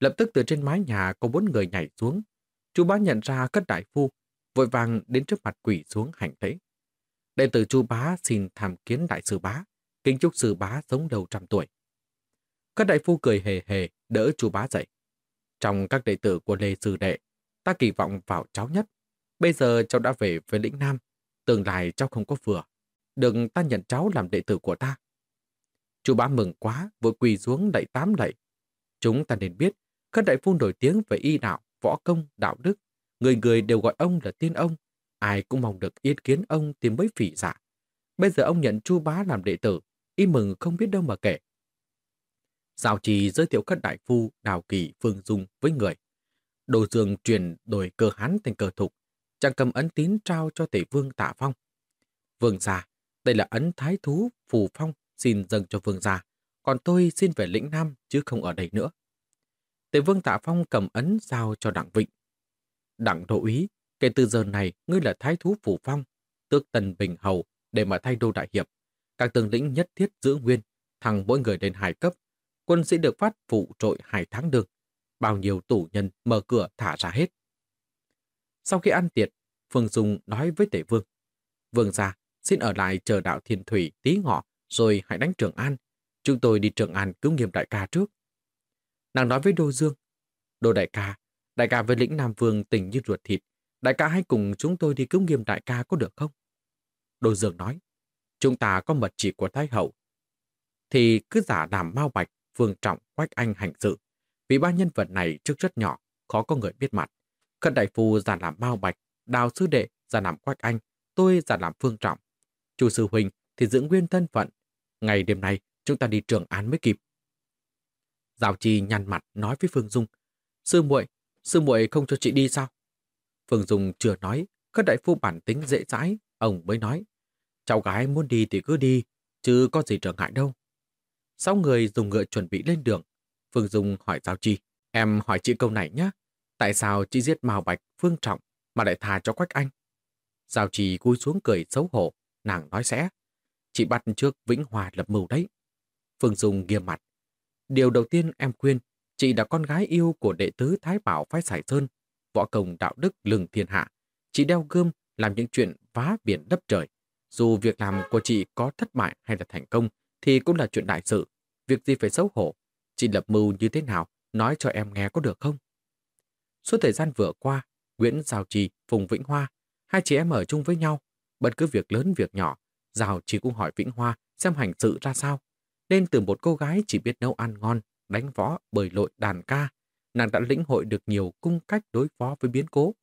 Lập tức từ trên mái nhà có bốn người nhảy xuống. Chú bá nhận ra cất đại phu, vội vàng đến trước mặt quỷ xuống hành lễ. Đệ tử chu bá xin tham kiến đại sư bá, kính chúc sư bá sống đầu trăm tuổi. Các đại phu cười hề hề đỡ chu bá dậy. Trong các đệ tử của Lê Sư Đệ, ta kỳ vọng vào cháu nhất. Bây giờ cháu đã về với lĩnh Nam, tương lai cháu không có vừa. Đừng ta nhận cháu làm đệ tử của ta. Chu bá mừng quá, vội quỳ xuống đậy tám lạy. Chúng ta nên biết, các đại phu nổi tiếng về y đạo, võ công, đạo đức. Người người đều gọi ông là tiên ông. Ai cũng mong được ý kiến ông tìm mấy phỉ giả. Bây giờ ông nhận chu bá làm đệ tử, y mừng không biết đâu mà kể. Giao trì giới thiệu các đại phu Đào Kỳ, Phương Dung với người. Đồ Dương truyền đổi cơ hán thành cờ thục, chàng cầm ấn tín trao cho tể vương tạ phong. Vương gia, đây là ấn thái thú phù phong xin dâng cho vương gia, còn tôi xin về lĩnh Nam chứ không ở đây nữa. Tề vương tạ phong cầm ấn giao cho đặng vịnh. Đặng đô úy, kể từ giờ này ngươi là thái thú phù phong, tước tần bình hầu để mà thay đô đại hiệp. Các tướng lĩnh nhất thiết giữ nguyên, thằng mỗi người lên hai cấp, quân sĩ được phát phụ trội hai tháng đường. Bao nhiêu tù nhân mở cửa thả ra hết. Sau khi ăn tiệc, Phương Dung nói với Tể Vương. Vương gia, xin ở lại chờ đạo thiên thủy tí ngọ, rồi hãy đánh Trường An. Chúng tôi đi Trường An cứu nghiêm đại ca trước. Nàng nói với Đô Dương. Đô đại ca, đại ca với lĩnh Nam Vương tình như ruột thịt. Đại ca hãy cùng chúng tôi đi cứu nghiêm đại ca có được không? Đô Dương nói. Chúng ta có mật chỉ của Thái Hậu. Thì cứ giả làm mau bạch Vương Trọng, Quách Anh hành sự. Vì ba nhân vật này trước rất nhỏ, khó có người biết mặt. Khân Đại Phu giả làm Mao Bạch, Đào Sư Đệ giả làm Quách Anh, tôi giả làm Phương Trọng. Chủ Sư huynh thì giữ nguyên thân phận. Ngày đêm nay, chúng ta đi trường án mới kịp. Giáo Chi nhăn mặt nói với Phương Dung. Sư muội, sư muội không cho chị đi sao? Phương Dung chưa nói, các đại phu bản tính dễ dãi, ông mới nói. Cháu gái muốn đi thì cứ đi, chứ có gì trở ngại đâu. Sáu người dùng ngựa chuẩn bị lên đường. Phương Dung hỏi Giao Chi. Em hỏi chị câu này nhé. Tại sao chỉ giết Mao Bạch, Phương Trọng mà lại thà cho Quách Anh? Giao trì cúi xuống cười xấu hổ, nàng nói sẽ. Chị bắt trước Vĩnh Hòa lập mưu đấy. Phương Dung nghiêm mặt. Điều đầu tiên em khuyên, chị là con gái yêu của đệ tứ Thái Bảo phái Sải Sơn, võ công đạo đức lừng thiên hạ. Chị đeo gươm làm những chuyện vá biển đắp trời. Dù việc làm của chị có thất bại hay là thành công thì cũng là chuyện đại sự. Việc gì phải xấu hổ. Chị lập mưu như thế nào, nói cho em nghe có được không? Suốt thời gian vừa qua, Nguyễn Giao Trì, Phùng Vĩnh Hoa, hai chị em ở chung với nhau. Bất cứ việc lớn việc nhỏ, Giao Trì cũng hỏi Vĩnh Hoa xem hành sự ra sao. Nên từ một cô gái chỉ biết nấu ăn ngon, đánh võ, bởi lội, đàn ca, nàng đã lĩnh hội được nhiều cung cách đối phó với biến cố.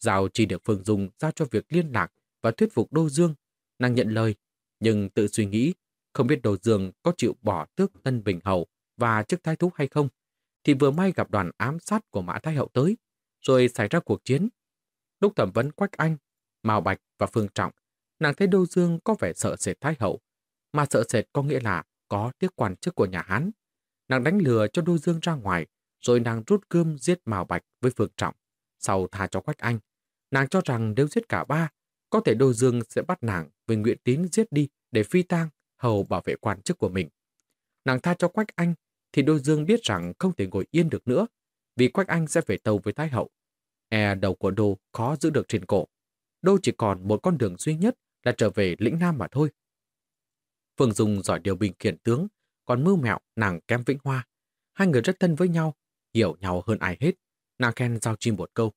Giao chỉ được Phương Dung giao cho việc liên lạc và thuyết phục Đô Dương. Nàng nhận lời, nhưng tự suy nghĩ, không biết Đô Dương có chịu bỏ tước Tân Bình Hầu và chức thái thú hay không, thì vừa may gặp đoàn ám sát của Mã Thái Hậu tới, rồi xảy ra cuộc chiến. Lúc thẩm vấn Quách Anh, Mao Bạch và Phương Trọng, nàng thấy Đô Dương có vẻ sợ sệt Thái Hậu, mà sợ sệt có nghĩa là có tiếc quan chức của nhà Hán. Nàng đánh lừa cho Đô Dương ra ngoài, rồi nàng rút cơm giết Mao Bạch với Phương Trọng, sau tha cho Quách Anh. Nàng cho rằng nếu giết cả ba, có thể Đô Dương sẽ bắt nàng với Nguyễn Tín giết đi để phi tang, hầu bảo vệ quan chức của mình. Nàng tha cho Quách Anh, thì Đô Dương biết rằng không thể ngồi yên được nữa, vì Quách Anh sẽ về tàu với Thái Hậu. E đầu của Đô khó giữ được trên cổ. Đô chỉ còn một con đường duy nhất là trở về lĩnh Nam mà thôi. Phương Dung giỏi điều bình khiển tướng, còn mưu mẹo nàng kém Vĩnh Hoa. Hai người rất thân với nhau, hiểu nhau hơn ai hết. Nàng khen giao chim một câu.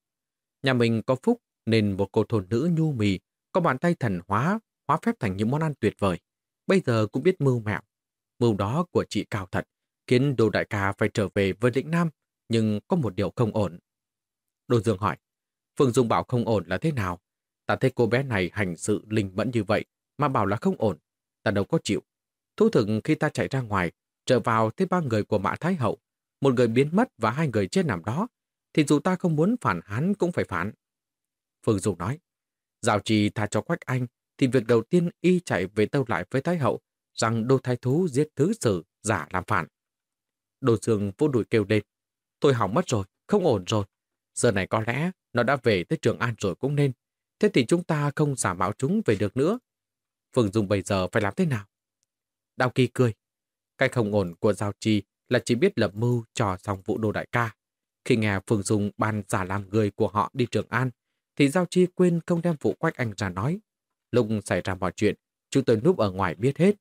Nhà mình có phúc nên một cô thôn nữ nhu mì, có bàn tay thần hóa, hóa phép thành những món ăn tuyệt vời. Bây giờ cũng biết mưu mẹo. Mưu đó của chị cao thật, khiến đồ đại ca phải trở về với lĩnh Nam, nhưng có một điều không ổn. Đô Dương hỏi, Phương Dung bảo không ổn là thế nào? Ta thấy cô bé này hành sự linh mẫn như vậy, mà bảo là không ổn. Ta đâu có chịu. Thú thực khi ta chạy ra ngoài, trở vào thấy ba người của Mã Thái Hậu, một người biến mất và hai người chết nằm đó, thì dù ta không muốn phản hắn cũng phải phản. Phương Dung nói, Giao trì tha cho Quách Anh, thì việc đầu tiên y chạy về tâu lại với Thái Hậu rằng đô thái thú giết thứ sử giả làm phản. Đồ Dương vô đuổi kêu lên, tôi hỏng mất rồi, không ổn rồi. Giờ này có lẽ nó đã về tới Trường An rồi cũng nên. Thế thì chúng ta không giả mạo chúng về được nữa. Phương Dung bây giờ phải làm thế nào? Đào Kỳ cười. Cái không ổn của Giao Chi là chỉ biết lập mưu trò xong vụ đồ đại ca. Khi nghe Phương Dung ban giả làm người của họ đi Trường An, thì Giao Chi quên không đem vụ Quách Anh ra nói. Lúc xảy ra mọi chuyện, chúng tôi núp ở ngoài biết hết.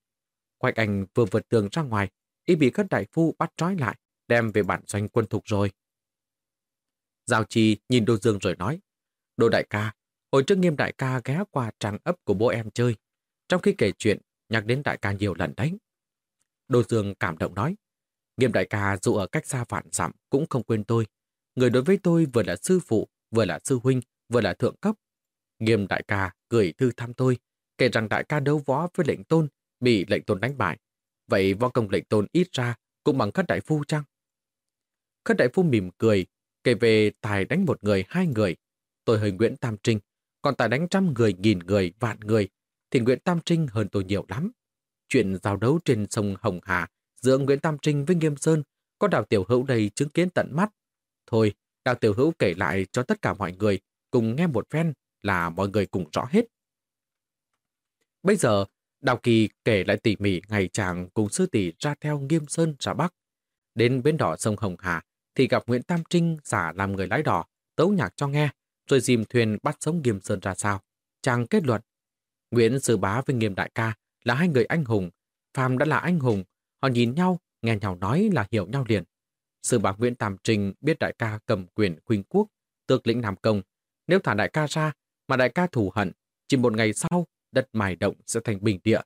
Quách Anh vừa vượt tường ra ngoài, y bị các đại phu bắt trói lại, đem về bản doanh quân thục rồi. Giao Chi nhìn Đô Dương rồi nói, Đô đại ca, hồi trước nghiêm đại ca ghé qua trang ấp của bố em chơi. Trong khi kể chuyện, nhắc đến đại ca nhiều lần đấy. Đô Dương cảm động nói, nghiêm đại ca dù ở cách xa vạn dặm cũng không quên tôi. Người đối với tôi vừa là sư phụ, vừa là sư huynh, vừa là thượng cấp. Nghiêm đại ca gửi thư thăm tôi, kể rằng đại ca đấu võ với lệnh tôn, bị lệnh tôn đánh bại. Vậy võ công lệnh tôn ít ra cũng bằng khất đại phu chăng? Khất đại phu mỉm cười, kể về tài đánh một người, hai người. Tôi hơi Nguyễn Tam Trinh, còn tài đánh trăm người, nghìn người, vạn người, thì Nguyễn Tam Trinh hơn tôi nhiều lắm. Chuyện giao đấu trên sông Hồng Hà giữa Nguyễn Tam Trinh với Nghiêm Sơn có đào tiểu hữu đây chứng kiến tận mắt. Thôi, đào tiểu hữu kể lại cho tất cả mọi người cùng nghe một phen là mọi người cùng rõ hết. Bây giờ, Đào Kỳ kể lại tỉ mỉ ngày chàng cùng sư tỷ ra theo Nghiêm Sơn ra Bắc. Đến bến đỏ sông Hồng Hà thì gặp Nguyễn Tam Trinh giả làm người lái đỏ, tấu nhạc cho nghe, rồi dìm thuyền bắt sống Nghiêm Sơn ra sao. Chàng kết luận, Nguyễn Sư Bá với Nghiêm Đại ca là hai người anh hùng. Phàm đã là anh hùng, họ nhìn nhau, nghe nhau nói là hiểu nhau liền. Sư bá Nguyễn Tam Trinh biết đại ca cầm quyền khuynh quốc, tước lĩnh Nam Công. Nếu thả đại ca ra, mà đại ca thù hận, chỉ một ngày sau, đất mài động sẽ thành bình địa.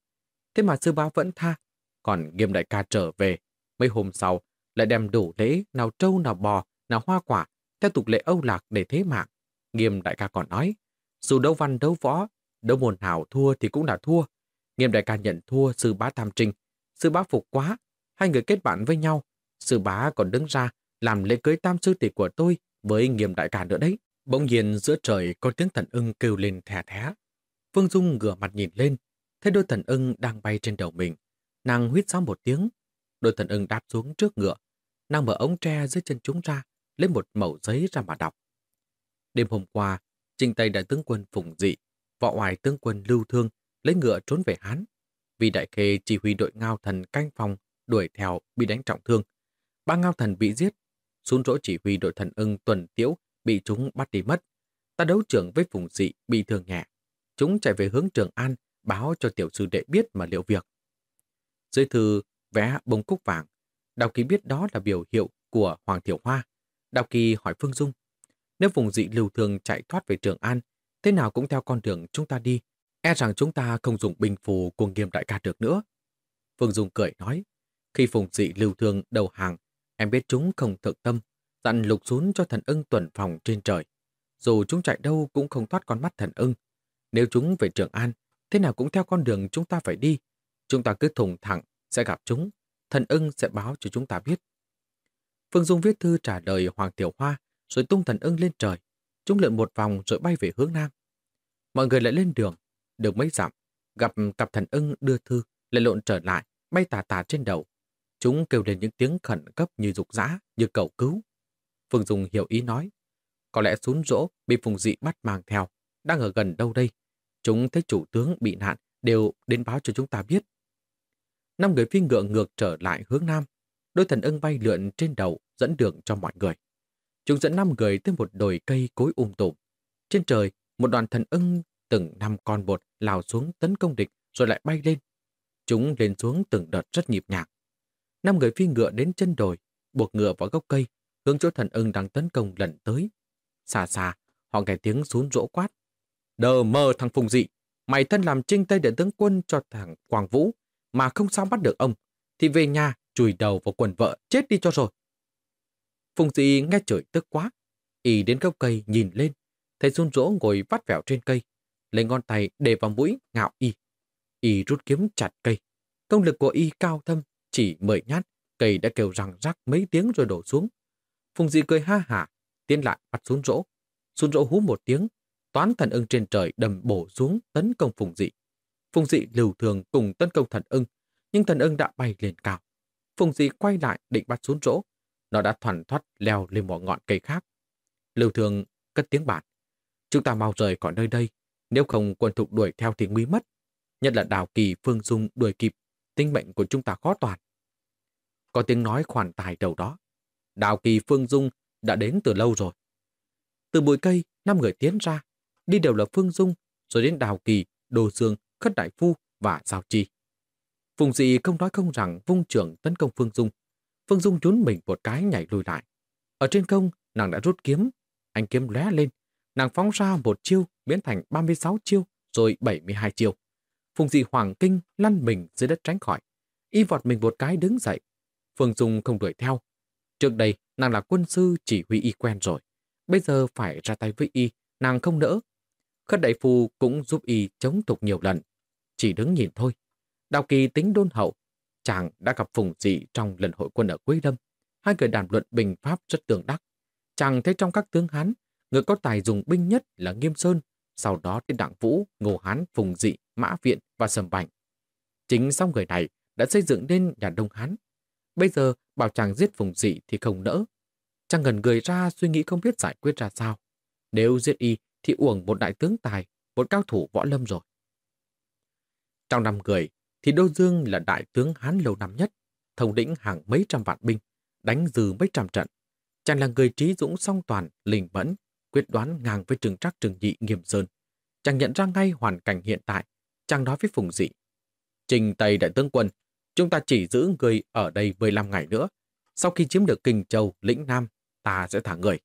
Thế mà sư bá vẫn tha. Còn nghiêm đại ca trở về, mấy hôm sau, lại đem đủ lễ, nào trâu, nào bò, nào hoa quả, theo tục lệ Âu Lạc để thế mạng. Nghiêm đại ca còn nói, dù đấu văn đấu võ, đấu môn hảo thua thì cũng là thua. Nghiêm đại ca nhận thua sư bá Tam Trinh, sư bá phục quá, hai người kết bạn với nhau, Sư bá còn đứng ra làm lễ cưới tam sư tỷ của tôi với nghiêm đại ca nữa đấy. Bỗng nhiên giữa trời có tiếng thần ưng kêu lên thè thé. Phương Dung ngửa mặt nhìn lên, thấy đôi thần ưng đang bay trên đầu mình. Nàng huyết sáo một tiếng, đôi thần ưng đáp xuống trước ngựa. Nàng mở ống tre dưới chân chúng ra, lấy một mẩu giấy ra mà đọc. Đêm hôm qua, trình Tây đại tướng quân Phùng Dị, võ hoài tướng quân Lưu Thương lấy ngựa trốn về Hán. Vì đại khê chỉ huy đội ngao thần canh phòng đuổi theo bị đánh trọng thương. Ba ngao thần bị giết, xuống rỗ chỉ huy đội thần ưng tuần tiễu bị chúng bắt đi mất. Ta đấu trưởng với Phùng Dị bị thương nhẹ. Chúng chạy về hướng Trường An, báo cho tiểu sư đệ biết mà liệu việc. Dưới thư vẽ bông cúc vàng, Đào Kỳ biết đó là biểu hiệu của Hoàng Thiểu Hoa. Đào Kỳ hỏi Phương Dung, nếu vùng Dị lưu thường chạy thoát về Trường An, thế nào cũng theo con đường chúng ta đi, e rằng chúng ta không dùng bình phù của nghiêm đại ca được nữa. Phương Dung cười nói, khi vùng Dị lưu thường đầu hàng, em biết chúng không thực tâm, dặn lục xuống cho thần ưng tuần phòng trên trời. Dù chúng chạy đâu cũng không thoát con mắt thần ưng. Nếu chúng về Trường An, thế nào cũng theo con đường chúng ta phải đi. Chúng ta cứ thùng thẳng, sẽ gặp chúng. Thần ưng sẽ báo cho chúng ta biết. Phương Dung viết thư trả lời Hoàng Tiểu Hoa, rồi tung thần ưng lên trời. Chúng lượn một vòng rồi bay về hướng Nam. Mọi người lại lên đường, được mấy dặm, gặp cặp thần ưng đưa thư, lại lộn trở lại, bay tà tà trên đầu. Chúng kêu lên những tiếng khẩn cấp như dục dã như cầu cứu. Phương Dung hiểu ý nói, có lẽ xuống rỗ bị Phùng Dị bắt mang theo, đang ở gần đâu đây. Chúng thấy chủ tướng bị nạn đều đến báo cho chúng ta biết. Năm người phi ngựa ngược trở lại hướng Nam, đôi thần ưng bay lượn trên đầu dẫn đường cho mọi người. Chúng dẫn năm người tới một đồi cây cối um tùm. Trên trời, một đoàn thần ưng từng năm con bột lao xuống tấn công địch rồi lại bay lên. Chúng lên xuống từng đợt rất nhịp nhàng. Năm người phi ngựa đến chân đồi, buộc ngựa vào gốc cây, hướng chỗ thần ưng đang tấn công lần tới. Xa xa, họ nghe tiếng xuống rỗ quát. Đờ mơ thằng Phùng Dị, mày thân làm trinh tây để tướng quân cho thằng Quang Vũ, mà không sao bắt được ông, thì về nhà chùi đầu vào quần vợ chết đi cho rồi. Phùng Dị nghe trời tức quá, y đến gốc cây nhìn lên, thấy Xuân Rỗ ngồi vắt vẻo trên cây, lấy ngón tay để vào mũi ngạo y. Y rút kiếm chặt cây. Công lực của y cao thâm, chỉ mười nhát, cây đã kêu răng rắc mấy tiếng rồi đổ xuống. Phùng Dị cười ha hả, tiến lại bắt xuống rỗ. Xuân Rỗ hú một tiếng, toán thần ưng trên trời đầm bổ xuống tấn công Phùng Dị. Phùng Dị lưu thường cùng tấn công thần ưng, nhưng thần ưng đã bay lên cao. Phùng Dị quay lại định bắt xuống rỗ. Nó đã thoản thoát leo lên một ngọn cây khác. Lưu thường cất tiếng bản. Chúng ta mau rời khỏi nơi đây, nếu không quân thục đuổi theo thì nguy mất. Nhất là đào kỳ phương dung đuổi kịp, tính mệnh của chúng ta khó toàn. Có tiếng nói khoản tài đầu đó. Đào kỳ phương dung đã đến từ lâu rồi. Từ bụi cây, năm người tiến ra, đi đều là Phương Dung, rồi đến Đào Kỳ, Đồ Dương, Khất Đại Phu và Giao Chi. Phùng dị không nói không rằng vung trưởng tấn công Phương Dung. Phương Dung trốn mình một cái nhảy lùi lại. Ở trên không, nàng đã rút kiếm. Anh kiếm lóe lên. Nàng phóng ra một chiêu biến thành 36 chiêu, rồi 72 chiêu. Phùng dị hoàng kinh lăn mình dưới đất tránh khỏi. Y vọt mình một cái đứng dậy. Phương Dung không đuổi theo. Trước đây, nàng là quân sư chỉ huy y quen rồi. Bây giờ phải ra tay với y, nàng không nỡ. Khất đại phu cũng giúp y chống tục nhiều lần. Chỉ đứng nhìn thôi. Đào kỳ tính đôn hậu. Chàng đã gặp Phùng Dị trong lần hội quân ở Quế Lâm. Hai người đàm luận bình pháp rất tương đắc. Chàng thấy trong các tướng Hán, người có tài dùng binh nhất là Nghiêm Sơn, sau đó đến Đặng Vũ, Ngô Hán, Phùng Dị, Mã Viện và Sầm Bành. Chính sau người này đã xây dựng nên nhà Đông Hán. Bây giờ bảo chàng giết Phùng Dị thì không nỡ, Chàng ngần người ra suy nghĩ không biết giải quyết ra sao. Nếu giết y thì uổng một đại tướng tài, một cao thủ võ lâm rồi. Trong năm người thì Đô Dương là đại tướng Hán lâu năm nhất, thống lĩnh hàng mấy trăm vạn binh, đánh dừ mấy trăm trận. Chàng là người trí dũng song toàn, linh mẫn, quyết đoán ngang với trường trắc trường nhị nghiêm sơn. Chàng nhận ra ngay hoàn cảnh hiện tại, chàng nói với Phùng Dị. Trình Tây Đại tướng quân, chúng ta chỉ giữ người ở đây 15 ngày nữa. Sau khi chiếm được Kinh Châu, Lĩnh Nam, ta sẽ thả người.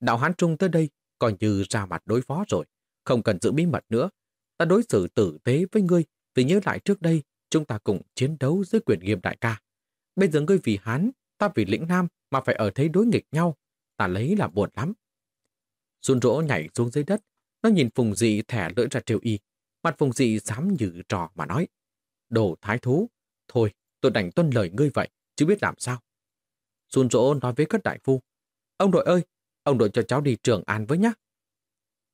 Đạo Hán Trung tới đây coi như ra mặt đối phó rồi, không cần giữ bí mật nữa. Ta đối xử tử tế với ngươi vì nhớ lại trước đây chúng ta cùng chiến đấu dưới quyền nghiêm đại ca. Bây giờ ngươi vì Hán, ta vì lĩnh Nam mà phải ở thế đối nghịch nhau, ta lấy là buồn lắm. Xuân rỗ nhảy xuống dưới đất, nó nhìn Phùng Dị thẻ lưỡi ra trêu y. Mặt Phùng Dị dám như trò mà nói. Đồ thái thú, thôi tôi đành tuân lời ngươi vậy, chứ biết làm sao. Xuân rỗ nói với cất đại phu. Ông đội ơi, ông đội cho cháu đi trường an với nhá.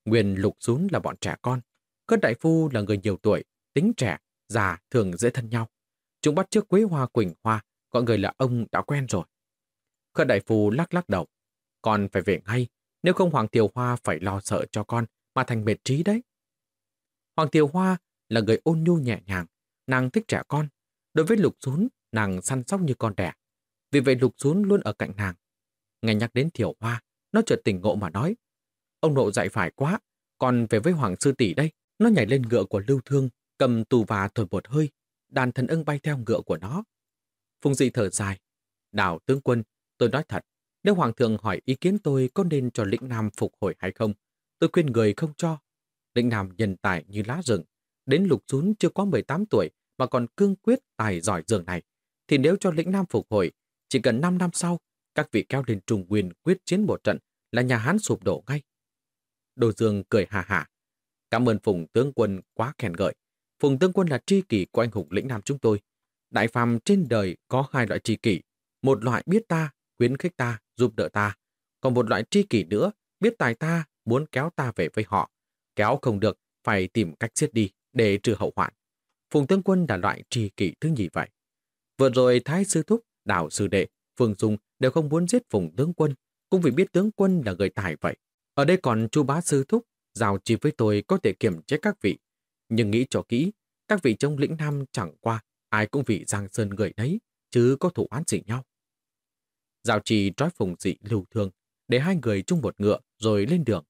Nguyên lục rún là bọn trẻ con. Cất đại phu là người nhiều tuổi, tính trẻ, già thường dễ thân nhau. Chúng bắt trước Quế Hoa Quỳnh Hoa, gọi người là ông đã quen rồi. Khất đại phu lắc lắc đầu. Con phải về ngay, nếu không Hoàng Tiểu Hoa phải lo sợ cho con mà thành mệt trí đấy. Hoàng Tiểu Hoa là người ôn nhu nhẹ nhàng, nàng thích trẻ con. Đối với Lục Dún nàng săn sóc như con đẻ. Vì vậy Lục Dún luôn ở cạnh nàng. Nghe nhắc đến Tiểu Hoa, nó chợt tỉnh ngộ mà nói. Ông nội dạy phải quá, còn về với Hoàng Sư Tỷ đây, nó nhảy lên ngựa của Lưu Thương, cầm tù và thổi một hơi, đàn thần ưng bay theo ngựa của nó. Phùng dị thở dài. Đào tướng quân, tôi nói thật, nếu Hoàng thượng hỏi ý kiến tôi có nên cho lĩnh Nam phục hồi hay không, tôi khuyên người không cho. Lĩnh Nam nhân tài như lá rừng, đến lục rún chưa có 18 tuổi mà còn cương quyết tài giỏi dường này, thì nếu cho lĩnh Nam phục hồi, chỉ cần 5 năm sau, các vị kéo lên trùng quyền quyết chiến một trận là nhà Hán sụp đổ ngay. Đồ Dương cười hà hà. Cảm ơn Phùng tướng quân quá khen ngợi. Phùng tướng quân là tri kỷ của anh hùng lĩnh Nam chúng tôi. Đại phàm trên đời có hai loại tri kỷ. Một loại biết ta, khuyến khích ta, giúp đỡ ta. Còn một loại tri kỷ nữa, biết tài ta, muốn kéo ta về với họ. Kéo không được, phải tìm cách giết đi để trừ hậu hoạn. Phùng tướng quân là loại tri kỷ thứ nhì vậy. Vừa rồi Thái Sư Thúc, Đào Sư Đệ, Phương Dung đều không muốn giết Phùng tướng quân, cũng vì biết tướng quân là người tài vậy. Ở đây còn chu bá sư thúc, giao chỉ với tôi có thể kiểm chế các vị. Nhưng nghĩ cho kỹ, các vị trong lĩnh Nam chẳng qua, ai cũng vì Giang Sơn người đấy, chứ có thủ án gì nhau. Giao trì trói phùng dị lưu thương, để hai người chung một ngựa rồi lên đường.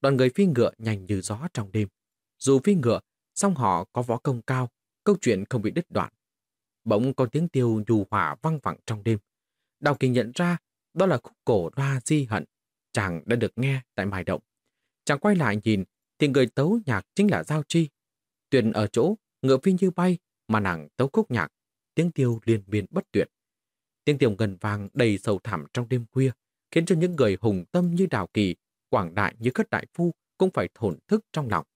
Đoàn người phi ngựa nhanh như gió trong đêm. Dù phi ngựa, song họ có võ công cao, câu chuyện không bị đứt đoạn. Bỗng có tiếng tiêu nhu hỏa văng vẳng trong đêm. Đào Kỳ nhận ra đó là khúc cổ đoa di hận chàng đã được nghe tại Mai Động. Chàng quay lại nhìn, thì người tấu nhạc chính là Giao Chi. Tuyền ở chỗ, ngựa phi như bay, mà nàng tấu khúc nhạc, tiếng tiêu liên miên bất tuyệt. Tiếng tiêu ngân vàng đầy sầu thảm trong đêm khuya, khiến cho những người hùng tâm như Đào Kỳ, quảng đại như Khất Đại Phu cũng phải thổn thức trong lòng.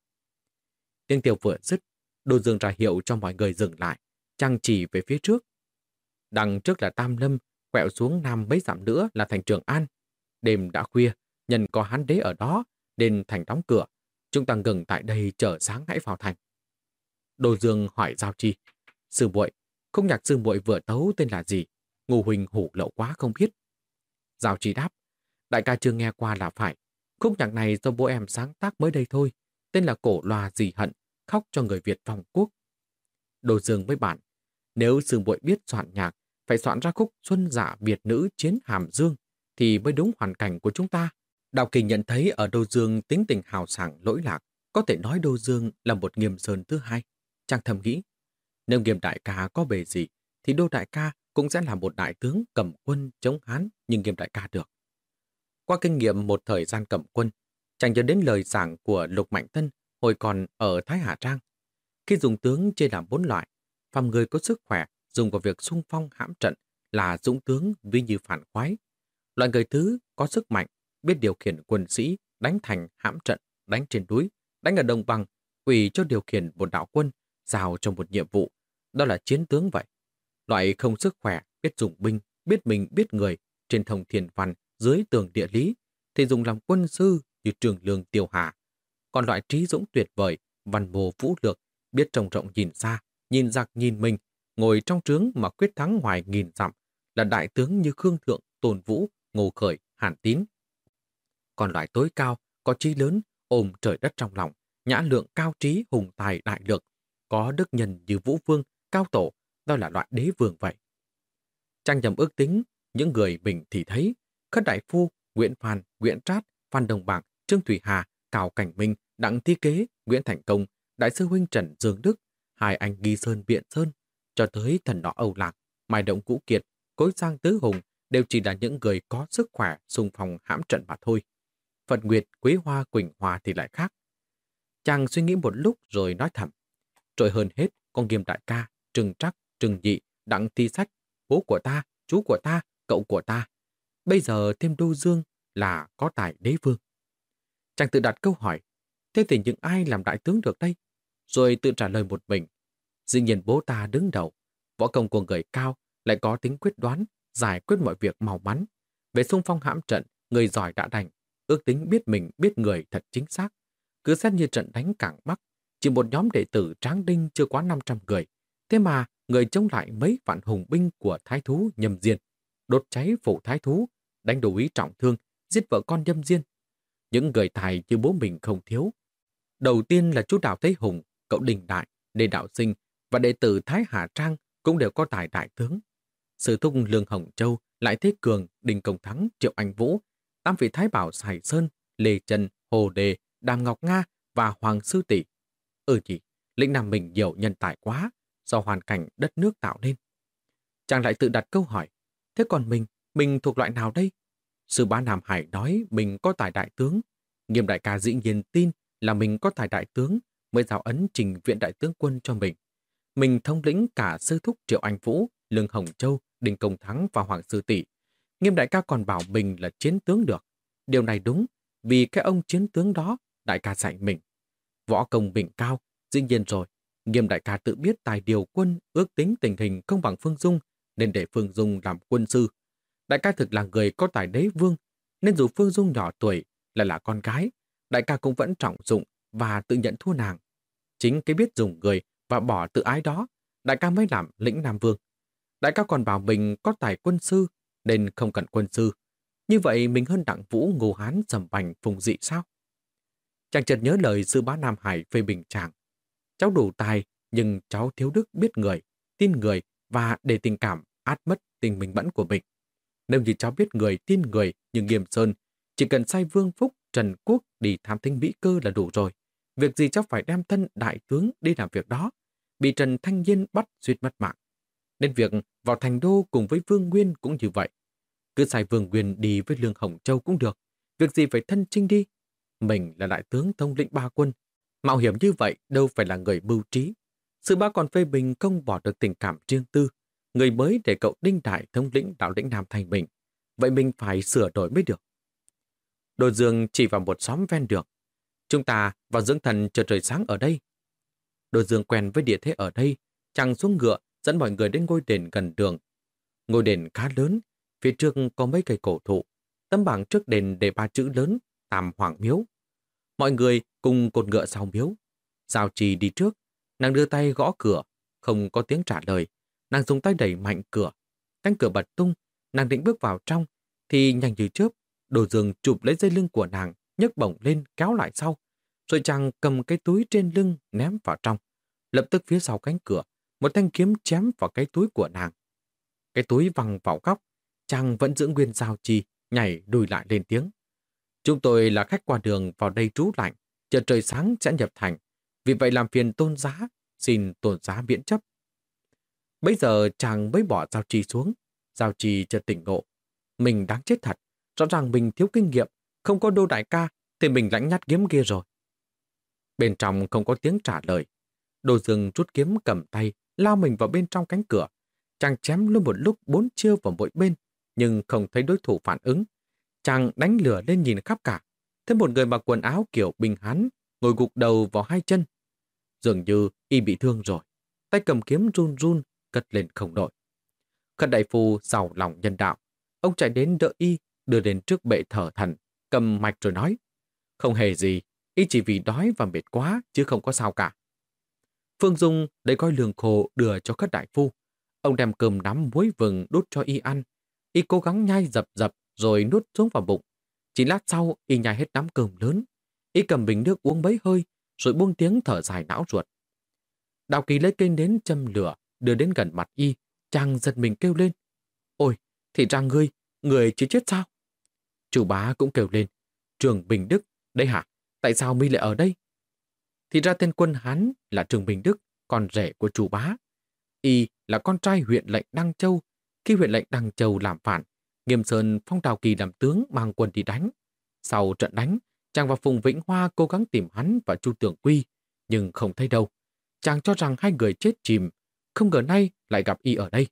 Tiếng tiêu vừa dứt, đồ dương ra hiệu cho mọi người dừng lại, chàng chỉ về phía trước. Đằng trước là Tam Lâm, quẹo xuống nam mấy dặm nữa là thành Trường An, Đêm đã khuya, nhân có hán đế ở đó, nên thành đóng cửa. Chúng ta ngừng tại đây chờ sáng hãy vào thành. Đồ Dương hỏi Giao Chi. Sư muội, khúc nhạc sư muội vừa tấu tên là gì? Ngô Huỳnh hủ lậu quá không biết. Giao Chi đáp. Đại ca chưa nghe qua là phải. Khúc nhạc này do bố em sáng tác mới đây thôi. Tên là Cổ Loa Dì Hận, khóc cho người Việt phòng quốc. Đồ Dương với bạn. Nếu sư muội biết soạn nhạc, phải soạn ra khúc Xuân Dạ Biệt Nữ Chiến Hàm Dương thì mới đúng hoàn cảnh của chúng ta. Đào Kỳ nhận thấy ở Đô Dương tính tình hào sảng lỗi lạc, có thể nói Đô Dương là một nghiêm sơn thứ hai. Chàng thầm nghĩ, nếu nghiêm đại ca có bề gì, thì Đô đại ca cũng sẽ là một đại tướng cầm quân chống Hán nhưng nghiêm đại ca được. Qua kinh nghiệm một thời gian cầm quân, chàng nhớ đến lời giảng của Lục Mạnh Tân hồi còn ở Thái Hà Trang. Khi dùng tướng chia làm bốn loại, phàm người có sức khỏe dùng vào việc xung phong hãm trận là dũng tướng vi như phản khoái, Loại người thứ có sức mạnh, biết điều khiển quân sĩ, đánh thành hãm trận, đánh trên núi, đánh ở đồng bằng, ủy cho điều khiển một đạo quân, giao cho một nhiệm vụ. Đó là chiến tướng vậy. Loại không sức khỏe, biết dùng binh, biết mình biết người, trên thông thiền văn, dưới tường địa lý, thì dùng làm quân sư như trường lương tiêu hạ. Còn loại trí dũng tuyệt vời, văn mồ vũ lược, biết trồng rộng nhìn xa, nhìn giặc nhìn mình, ngồi trong trướng mà quyết thắng ngoài nghìn dặm, là đại tướng như Khương Thượng, Tôn Vũ, Ngô Khởi, Hàn Tín. Còn loại tối cao, có trí lớn, ôm trời đất trong lòng, nhã lượng cao trí, hùng tài đại lược, có đức nhân như Vũ Vương, Cao Tổ, đó là loại đế vương vậy. Trang nhầm ước tính, những người mình thì thấy, Khất Đại Phu, Nguyễn Phan, Nguyễn Trát, Phan Đồng Bạc, Trương Thủy Hà, Cào Cảnh Minh, Đặng Thi Kế, Nguyễn Thành Công, Đại sư Huynh Trần Dương Đức, hai anh Ghi Sơn Biện Sơn, cho tới thần nọ Âu Lạc, Mai Động Cũ Kiệt, Cối Giang Tứ Hùng, đều chỉ là những người có sức khỏe xung phong hãm trận mà thôi. Phật Nguyệt, Quế Hoa, Quỳnh Hoa thì lại khác. Chàng suy nghĩ một lúc rồi nói thầm. Rồi hơn hết, con nghiêm đại ca, trừng trắc, trừng nhị, đặng thi sách, bố của ta, chú của ta, cậu của ta. Bây giờ thêm đô dương là có tài đế vương. Chàng tự đặt câu hỏi, thế thì những ai làm đại tướng được đây? Rồi tự trả lời một mình. Dĩ nhiên bố ta đứng đầu, võ công của người cao lại có tính quyết đoán, giải quyết mọi việc mau mắn. Về xung phong hãm trận, người giỏi đã đành, ước tính biết mình biết người thật chính xác. Cứ xét như trận đánh cảng Bắc, chỉ một nhóm đệ tử tráng đinh chưa quá 500 người. Thế mà người chống lại mấy vạn hùng binh của thái thú nhầm diên, đốt cháy phủ thái thú, đánh đồ ý trọng thương, giết vợ con nhâm diên. Những người tài như bố mình không thiếu. Đầu tiên là chú Đào Thế Hùng, cậu Đình Đại, Đề Đạo Sinh và đệ tử Thái Hà Trang cũng đều có tài đại tướng. Sử thúc Lương Hồng Châu, Lại Thế Cường, Đình Công Thắng, Triệu Anh Vũ, Tam Vị Thái Bảo Sài Sơn, Lê Trần, Hồ Đề, Đàm Ngọc Nga và Hoàng Sư Tỷ. Ừ chỉ, lĩnh Nam mình nhiều nhân tài quá, do hoàn cảnh đất nước tạo nên. Chàng lại tự đặt câu hỏi, thế còn mình, mình thuộc loại nào đây? Sư bá Nam Hải nói mình có tài đại tướng. Nghiêm đại ca dĩ nhiên tin là mình có tài đại tướng mới giao ấn trình viện đại tướng quân cho mình. Mình thông lĩnh cả sư thúc Triệu Anh Vũ, Lương Hồng Châu, Đình Công Thắng và Hoàng Sư Tỷ. Nghiêm đại ca còn bảo mình là chiến tướng được. Điều này đúng, vì cái ông chiến tướng đó, đại ca dạy mình. Võ công bình cao, dĩ nhiên rồi. Nghiêm đại ca tự biết tài điều quân, ước tính tình hình không bằng Phương Dung, nên để Phương Dung làm quân sư. Đại ca thực là người có tài đế vương, nên dù Phương Dung nhỏ tuổi là là con gái, đại ca cũng vẫn trọng dụng và tự nhận thua nàng. Chính cái biết dùng người và bỏ tự ái đó, đại ca mới làm lĩnh Nam Vương. Đại ca còn bảo mình có tài quân sư, nên không cần quân sư. Như vậy mình hơn đặng vũ ngô hán sầm bành phùng dị sao? Chàng chợt nhớ lời sư bá Nam Hải phê bình chàng. Cháu đủ tài, nhưng cháu thiếu đức biết người, tin người và để tình cảm át mất tình mình mẫn của mình. Nếu như cháu biết người, tin người như Nghiêm Sơn, chỉ cần sai Vương Phúc, Trần Quốc đi tham thính Mỹ Cơ là đủ rồi. Việc gì cháu phải đem thân đại tướng đi làm việc đó? Bị Trần Thanh Nhiên bắt suýt mất mạng. Nên việc vào thành đô cùng với Vương Nguyên cũng như vậy. Cứ sai Vương Nguyên đi với Lương Hồng Châu cũng được. Việc gì phải thân trinh đi? Mình là đại tướng thông lĩnh ba quân. Mạo hiểm như vậy đâu phải là người mưu trí. Sự ba còn phê bình không bỏ được tình cảm riêng tư. Người mới để cậu đinh đại thống lĩnh đạo lĩnh Nam thành mình. Vậy mình phải sửa đổi mới được. Đồ Dương chỉ vào một xóm ven đường. Chúng ta vào dưỡng thần chờ trời sáng ở đây. Đồ Dương quen với địa thế ở đây, chàng xuống ngựa dẫn mọi người đến ngôi đền gần đường. Ngôi đền khá lớn, phía trước có mấy cây cổ thụ. Tấm bảng trước đền để ba chữ lớn, Tam Hoàng Miếu. Mọi người cùng cột ngựa sau miếu. Giao trì đi trước, nàng đưa tay gõ cửa, không có tiếng trả lời. Nàng dùng tay đẩy mạnh cửa. Cánh cửa bật tung, nàng định bước vào trong, thì nhanh như chớp, đồ dương chụp lấy dây lưng của nàng, nhấc bổng lên kéo lại sau. Rồi chàng cầm cái túi trên lưng ném vào trong. Lập tức phía sau cánh cửa, một thanh kiếm chém vào cái túi của nàng. Cái túi văng vào góc, chàng vẫn giữ nguyên giao trì, nhảy đùi lại lên tiếng. Chúng tôi là khách qua đường vào đây trú lạnh, chờ trời sáng sẽ nhập thành. Vì vậy làm phiền tôn giá, xin tôn giá miễn chấp. Bây giờ chàng mới bỏ Giao Trì xuống. Giao Trì chợt tỉnh ngộ. Mình đáng chết thật. Rõ ràng mình thiếu kinh nghiệm, không có đô đại ca, thì mình lãnh nhát kiếm kia rồi. Bên trong không có tiếng trả lời. Đồ Dương rút kiếm cầm tay, lao mình vào bên trong cánh cửa. Chàng chém luôn một lúc bốn chiêu vào mỗi bên, nhưng không thấy đối thủ phản ứng. Chàng đánh lửa lên nhìn khắp cả. Thấy một người mặc quần áo kiểu bình hán, ngồi gục đầu vào hai chân. Dường như y bị thương rồi. Tay cầm kiếm run run, cất lên không nổi. Khất đại phu giàu lòng nhân đạo. Ông chạy đến đỡ y, đưa đến trước bệ thở thần, cầm mạch rồi nói. Không hề gì, y chỉ vì đói và mệt quá, chứ không có sao cả. Phương Dung lấy gói lương khô đưa cho khất đại phu. Ông đem cơm nắm muối vừng đút cho y ăn. Y cố gắng nhai dập dập rồi nuốt xuống vào bụng. Chỉ lát sau, y nhai hết nắm cơm lớn. Y cầm bình nước uống mấy hơi, rồi buông tiếng thở dài não ruột. Đào kỳ lấy cây nến châm lửa, đưa đến gần mặt y, chàng giật mình kêu lên. Ôi, thì ra ngươi, người chứ chết sao? Chủ bá cũng kêu lên. Trường Bình Đức, đây hả? Tại sao mi lại ở đây? Thì ra tên quân Hán là Trường Bình Đức, con rể của chủ bá. Y là con trai huyện lệnh Đăng Châu. Khi huyện lệnh Đăng Châu làm phản, Nghiêm Sơn phong Đào Kỳ làm tướng mang quân đi đánh. Sau trận đánh, chàng và Phùng Vĩnh Hoa cố gắng tìm hắn và Chu Tưởng Quy, nhưng không thấy đâu. Chàng cho rằng hai người chết chìm, không ngờ nay lại gặp y ở đây.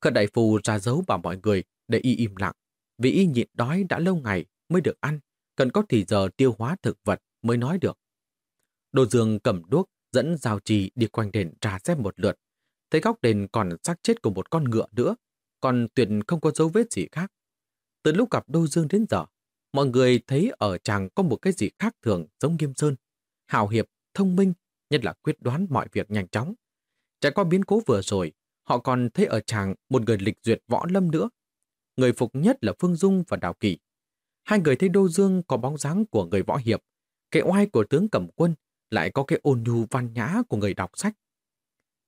Khẩn đại phù ra dấu bảo mọi người để y im lặng, vì y nhịn đói đã lâu ngày mới được ăn, cần có thì giờ tiêu hóa thực vật mới nói được. Đồ Dương cầm đuốc dẫn giao trì đi quanh đền trà xét một lượt, thấy góc đền còn xác chết của một con ngựa nữa, còn tuyệt không có dấu vết gì khác. Từ lúc gặp Đô Dương đến giờ, mọi người thấy ở chàng có một cái gì khác thường giống Nghiêm Sơn. Hào hiệp, thông minh, nhất là quyết đoán mọi việc nhanh chóng. Trải qua biến cố vừa rồi, họ còn thấy ở chàng một người lịch duyệt võ lâm nữa. Người phục nhất là Phương Dung và Đào Kỳ. Hai người thấy Đô Dương có bóng dáng của người võ hiệp, cái oai của tướng cầm quân lại có cái ôn nhu văn nhã của người đọc sách.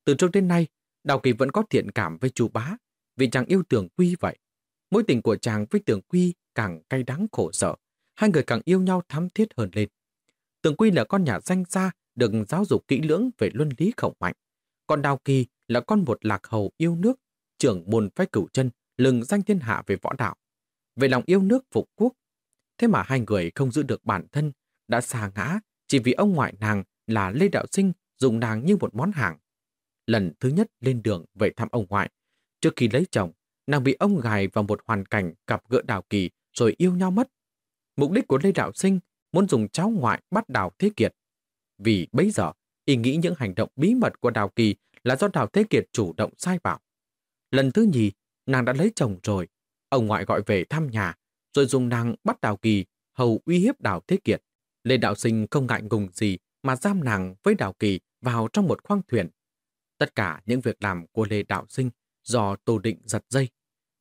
Từ trước đến nay, Đào Kỳ vẫn có thiện cảm với chú bá, vì chàng yêu tưởng Quy vậy. Mối tình của chàng với tưởng Quy càng cay đắng khổ sở, hai người càng yêu nhau thắm thiết hơn lên. Tưởng Quy là con nhà danh gia, được giáo dục kỹ lưỡng về luân lý khổng mạnh. Còn Đào Kỳ là con một lạc hầu yêu nước, trưởng môn phái cửu chân, lừng danh thiên hạ về võ đạo. Về lòng yêu nước phục quốc. Thế mà hai người không giữ được bản thân, đã xa ngã chỉ vì ông ngoại nàng là Lê Đạo Sinh dùng nàng như một món hàng. Lần thứ nhất lên đường về thăm ông ngoại, trước khi lấy chồng, nàng bị ông gài vào một hoàn cảnh gặp gỡ Đào Kỳ rồi yêu nhau mất. Mục đích của Lê Đạo Sinh muốn dùng cháu ngoại bắt Đào Thế Kiệt. Vì bấy giờ, ý nghĩ những hành động bí mật của Đào Kỳ là do Đào Thế Kiệt chủ động sai bảo. Lần thứ nhì, nàng đã lấy chồng rồi. Ông ngoại gọi về thăm nhà, rồi dùng nàng bắt Đào Kỳ hầu uy hiếp Đào Thế Kiệt. Lê Đạo Sinh không ngại ngùng gì mà giam nàng với Đào Kỳ vào trong một khoang thuyền. Tất cả những việc làm của Lê Đạo Sinh do Tô Định giật dây.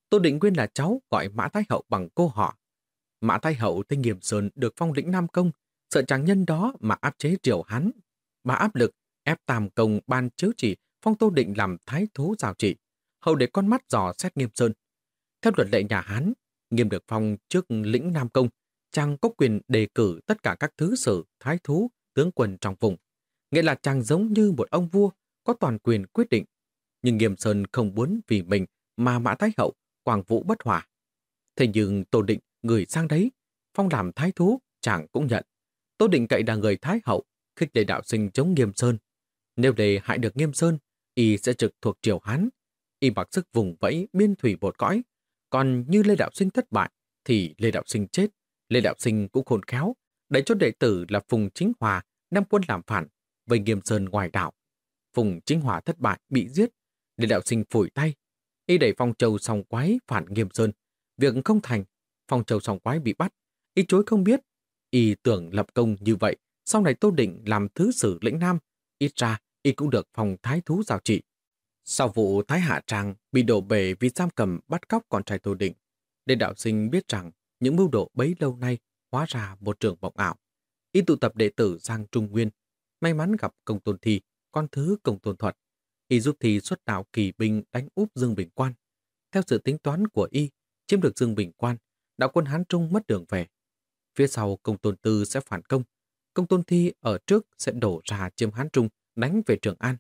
Tô Định Nguyên là cháu gọi Mã Thái Hậu bằng cô họ. Mã Thái Hậu tên Nghiêm Sơn được phong lĩnh Nam Công, sợ chàng nhân đó mà áp chế triều Hán. Bà áp lực ép Tam Công ban chiếu chỉ phong Tô Định làm thái thú giáo trị, hầu để con mắt dò xét Nghiêm Sơn. Theo luật lệ nhà Hán, Nghiêm được phong trước lĩnh Nam Công, chàng có quyền đề cử tất cả các thứ sử, thái thú, tướng quân trong vùng. Nghĩa là chàng giống như một ông vua, có toàn quyền quyết định. Nhưng Nghiêm Sơn không muốn vì mình mà Mã Thái Hậu, Quảng Vũ bất hòa. Thế nhưng Tô Định người sang đấy, phong làm thái thú, chàng cũng nhận. Tô Định cậy là người Thái Hậu, khích lệ đạo sinh chống Nghiêm Sơn. Nếu để hại được Nghiêm Sơn, y sẽ trực thuộc triều Hán. Y mặc sức vùng vẫy biên thủy bột cõi. Còn như Lê Đạo Sinh thất bại, thì Lê Đạo Sinh chết. Lê Đạo Sinh cũng khôn khéo, đẩy cho đệ tử là Phùng Chính Hòa đem quân làm phản với Nghiêm Sơn ngoài đảo. Phùng Chính Hòa thất bại, bị giết. Lê Đạo Sinh phủi tay. Y đẩy Phong Châu song quái phản Nghiêm Sơn. Việc không thành, Phong Châu song quái bị bắt. Y chối không biết. Y tưởng lập công như vậy, sau này Tô Định làm thứ sử lĩnh Nam. Ít ra, Y cũng được phòng thái thú giao trị. Sau vụ Thái Hạ Trang bị đổ bể vì giam cầm bắt cóc con trai Tô Định, Lê Đạo Sinh biết rằng những mưu đồ bấy lâu nay hóa ra một trường mộng ảo. Y tụ tập đệ tử Giang Trung Nguyên, may mắn gặp công tôn thi, con thứ công tôn thuật. Y giúp thi xuất đạo kỳ binh đánh úp Dương Bình Quan. Theo sự tính toán của Y, chiếm được Dương Bình Quan, đạo quân Hán Trung mất đường về. Phía sau công tôn tư sẽ phản công. Công tôn thi ở trước sẽ đổ ra chiếm Hán Trung, đánh về Trường An.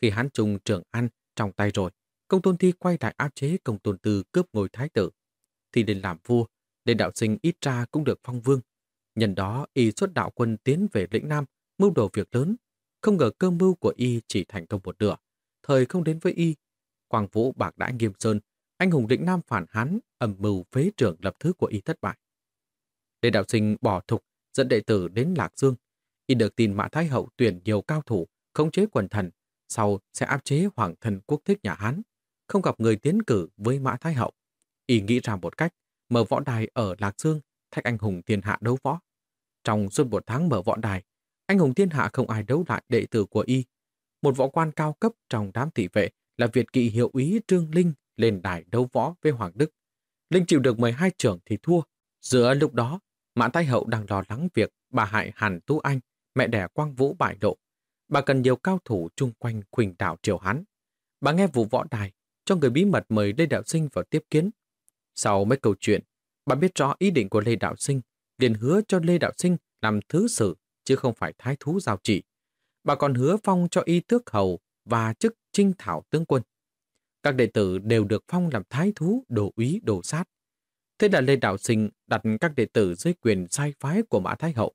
Khi Hán Trung trưởng An trong tay rồi, công tôn thi quay lại áp chế công tôn tư cướp ngôi thái tử. Thì nên làm vua, để Đạo Sinh ít ra cũng được phong vương. Nhân đó, y xuất đạo quân tiến về lĩnh Nam, mưu đồ việc lớn. Không ngờ cơ mưu của y chỉ thành công một nửa. Thời không đến với y. Quang Vũ bạc đã nghiêm sơn, anh hùng lĩnh Nam phản hán, ẩm mưu phế trưởng lập thứ của y thất bại. Để Đạo Sinh bỏ thục, dẫn đệ tử đến Lạc Dương. Y được tin Mã Thái Hậu tuyển nhiều cao thủ, khống chế quần thần, sau sẽ áp chế hoàng thần quốc thích nhà Hán. Không gặp người tiến cử với Mã Thái Hậu. Y nghĩ ra một cách, mở võ đài ở Lạc Dương, thách anh hùng thiên hạ đấu võ. Trong suốt một tháng mở võ đài, anh hùng thiên hạ không ai đấu lại đệ tử của y. Một võ quan cao cấp trong đám thị vệ là Việt kỵ hiệu úy Trương Linh lên đài đấu võ với Hoàng Đức. Linh chịu được 12 trưởng thì thua. Giữa lúc đó, Mã Thái Hậu đang lo lắng việc bà hại Hàn Tú Anh, mẹ đẻ Quang Vũ bại độ. Bà cần nhiều cao thủ chung quanh Quỳnh đảo Triều Hán. Bà nghe vụ võ đài, cho người bí mật mời Lê Đạo Sinh vào tiếp kiến. Sau mấy câu chuyện, bà biết rõ ý định của Lê Đạo Sinh, liền hứa cho Lê Đạo Sinh làm thứ sử, chứ không phải thái thú giao trị. Bà còn hứa phong cho y tước hầu và chức trinh thảo tướng quân. Các đệ tử đều được phong làm thái thú, đồ úy, đồ sát. Thế là Lê Đạo Sinh đặt các đệ tử dưới quyền sai phái của Mã Thái Hậu.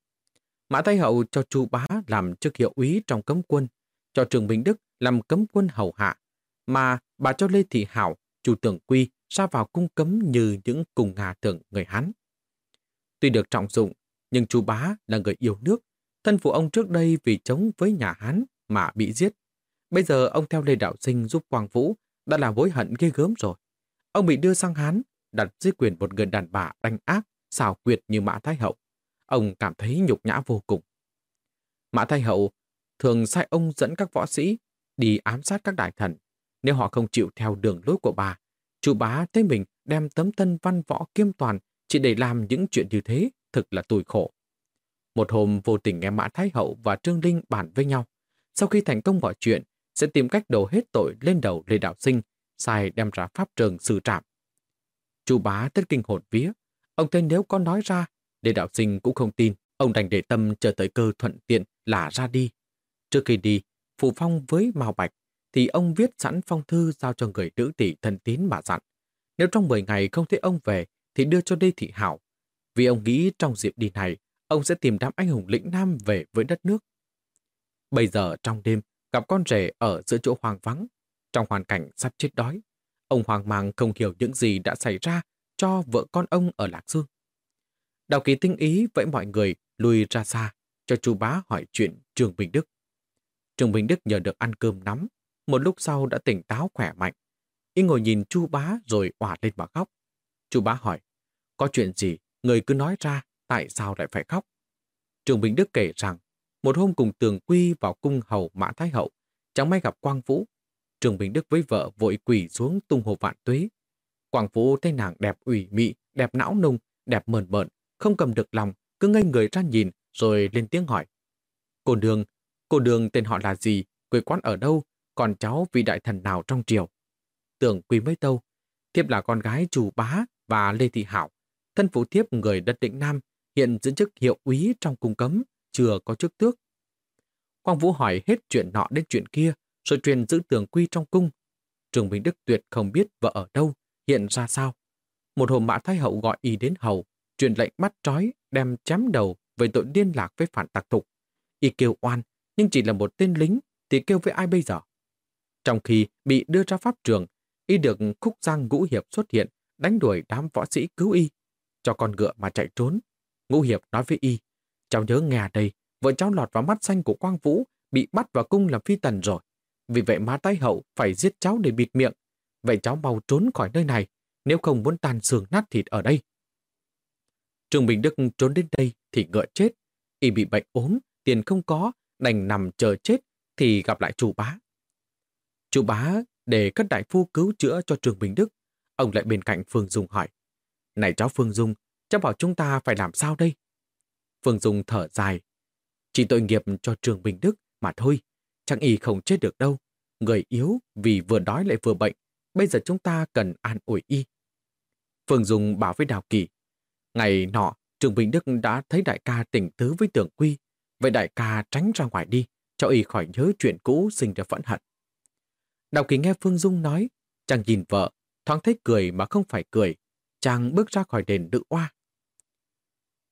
Mã Thái Hậu cho Chu Bá làm chức hiệu úy trong cấm quân, cho Trường Bình Đức làm cấm quân hầu hạ, mà bà cho Lê Thị Hảo, chủ tưởng quy ra vào cung cấm như những cùng ngà thượng người Hán. Tuy được trọng dụng, nhưng Chu bá là người yêu nước. Thân phụ ông trước đây vì chống với nhà Hán mà bị giết. Bây giờ ông theo Lê Đạo Sinh giúp Quang Vũ đã là hối hận ghê gớm rồi. Ông bị đưa sang Hán, đặt dưới quyền một người đàn bà đanh ác, xảo quyệt như Mã Thái Hậu. Ông cảm thấy nhục nhã vô cùng. Mã Thái Hậu thường sai ông dẫn các võ sĩ đi ám sát các đại thần. Nếu họ không chịu theo đường lối của bà, chủ bá thấy mình đem tấm thân văn võ kiêm toàn chỉ để làm những chuyện như thế, thực là tủi khổ. Một hôm vô tình nghe Mã Thái Hậu và Trương Linh bàn với nhau. Sau khi thành công mọi chuyện, sẽ tìm cách đổ hết tội lên đầu Lê Đạo Sinh, sai đem ra pháp trường xử trạm. Chú bá tất kinh hồn vía. Ông thấy nếu có nói ra, để Đạo Sinh cũng không tin. Ông đành để tâm chờ tới cơ thuận tiện là ra đi. Trước khi đi, phù phong với Mao Bạch, thì ông viết sẵn phong thư giao cho người nữ tỷ thân tín mà dặn. Nếu trong 10 ngày không thấy ông về, thì đưa cho Đê Thị Hảo. Vì ông nghĩ trong dịp đi này, ông sẽ tìm đám anh hùng lĩnh Nam về với đất nước. Bây giờ trong đêm, gặp con rể ở giữa chỗ hoang vắng, trong hoàn cảnh sắp chết đói. Ông hoang mang không hiểu những gì đã xảy ra cho vợ con ông ở Lạc Dương. Đào kỳ tinh ý vẫy mọi người lùi ra xa, cho chú bá hỏi chuyện Trường Bình Đức. Trường Bình Đức nhờ được ăn cơm nắm, một lúc sau đã tỉnh táo khỏe mạnh. Y ngồi nhìn chu bá rồi òa lên mà khóc. Chu bá hỏi, có chuyện gì, người cứ nói ra, tại sao lại phải khóc? Trường Bình Đức kể rằng, một hôm cùng tường quy vào cung hầu Mã Thái Hậu, chẳng may gặp Quang Vũ. Trường Bình Đức với vợ vội quỳ xuống tung hồ vạn tuế. Quang Vũ thấy nàng đẹp ủy mị, đẹp não nung, đẹp mờn mờn không cầm được lòng, cứ ngây người ra nhìn rồi lên tiếng hỏi. Cô đường, cô đường tên họ là gì, quê quán ở đâu, còn cháu vị đại thần nào trong triều? Tưởng quy mấy tâu, thiếp là con gái chủ bá và Lê Thị Hảo, thân phụ thiếp người đất định Nam, hiện giữ chức hiệu úy trong cung cấm, chưa có chức tước. Quang Vũ hỏi hết chuyện nọ đến chuyện kia, rồi truyền giữ tường quy trong cung. Trường Bình Đức tuyệt không biết vợ ở đâu, hiện ra sao. Một hôm Mã Thái Hậu gọi y đến hầu, truyền lệnh bắt trói, đem chém đầu về tội liên lạc với phản tặc thục. Y kêu oan, nhưng chỉ là một tên lính, thì kêu với ai bây giờ? Trong khi bị đưa ra pháp trường, y được khúc giang ngũ hiệp xuất hiện, đánh đuổi đám võ sĩ cứu y, cho con ngựa mà chạy trốn. Ngũ hiệp nói với y, cháu nhớ nghe đây, vợ cháu lọt vào mắt xanh của Quang Vũ, bị bắt vào cung làm phi tần rồi. Vì vậy má tái hậu phải giết cháu để bịt miệng. Vậy cháu mau trốn khỏi nơi này, nếu không muốn tàn xương nát thịt ở đây. Trường Bình Đức trốn đến đây thì ngựa chết. Y bị bệnh ốm, tiền không có, đành nằm chờ chết thì gặp lại chủ bá. Chủ bá để các đại phu cứu chữa cho Trường Bình Đức. Ông lại bên cạnh Phương Dung hỏi. Này cháu Phương Dung, cháu bảo chúng ta phải làm sao đây? Phương Dung thở dài. Chỉ tội nghiệp cho Trường Bình Đức mà thôi. Chẳng y không chết được đâu. Người yếu vì vừa đói lại vừa bệnh. Bây giờ chúng ta cần an ủi y. Phương Dung bảo với Đào Kỳ. Ngày nọ, Trường Bình Đức đã thấy đại ca tỉnh tứ với tưởng quy. Vậy đại ca tránh ra ngoài đi, cho y khỏi nhớ chuyện cũ sinh ra phẫn hận. Đào Kỳ nghe Phương Dung nói, chàng nhìn vợ, thoáng thấy cười mà không phải cười. Chàng bước ra khỏi đền nữ oa.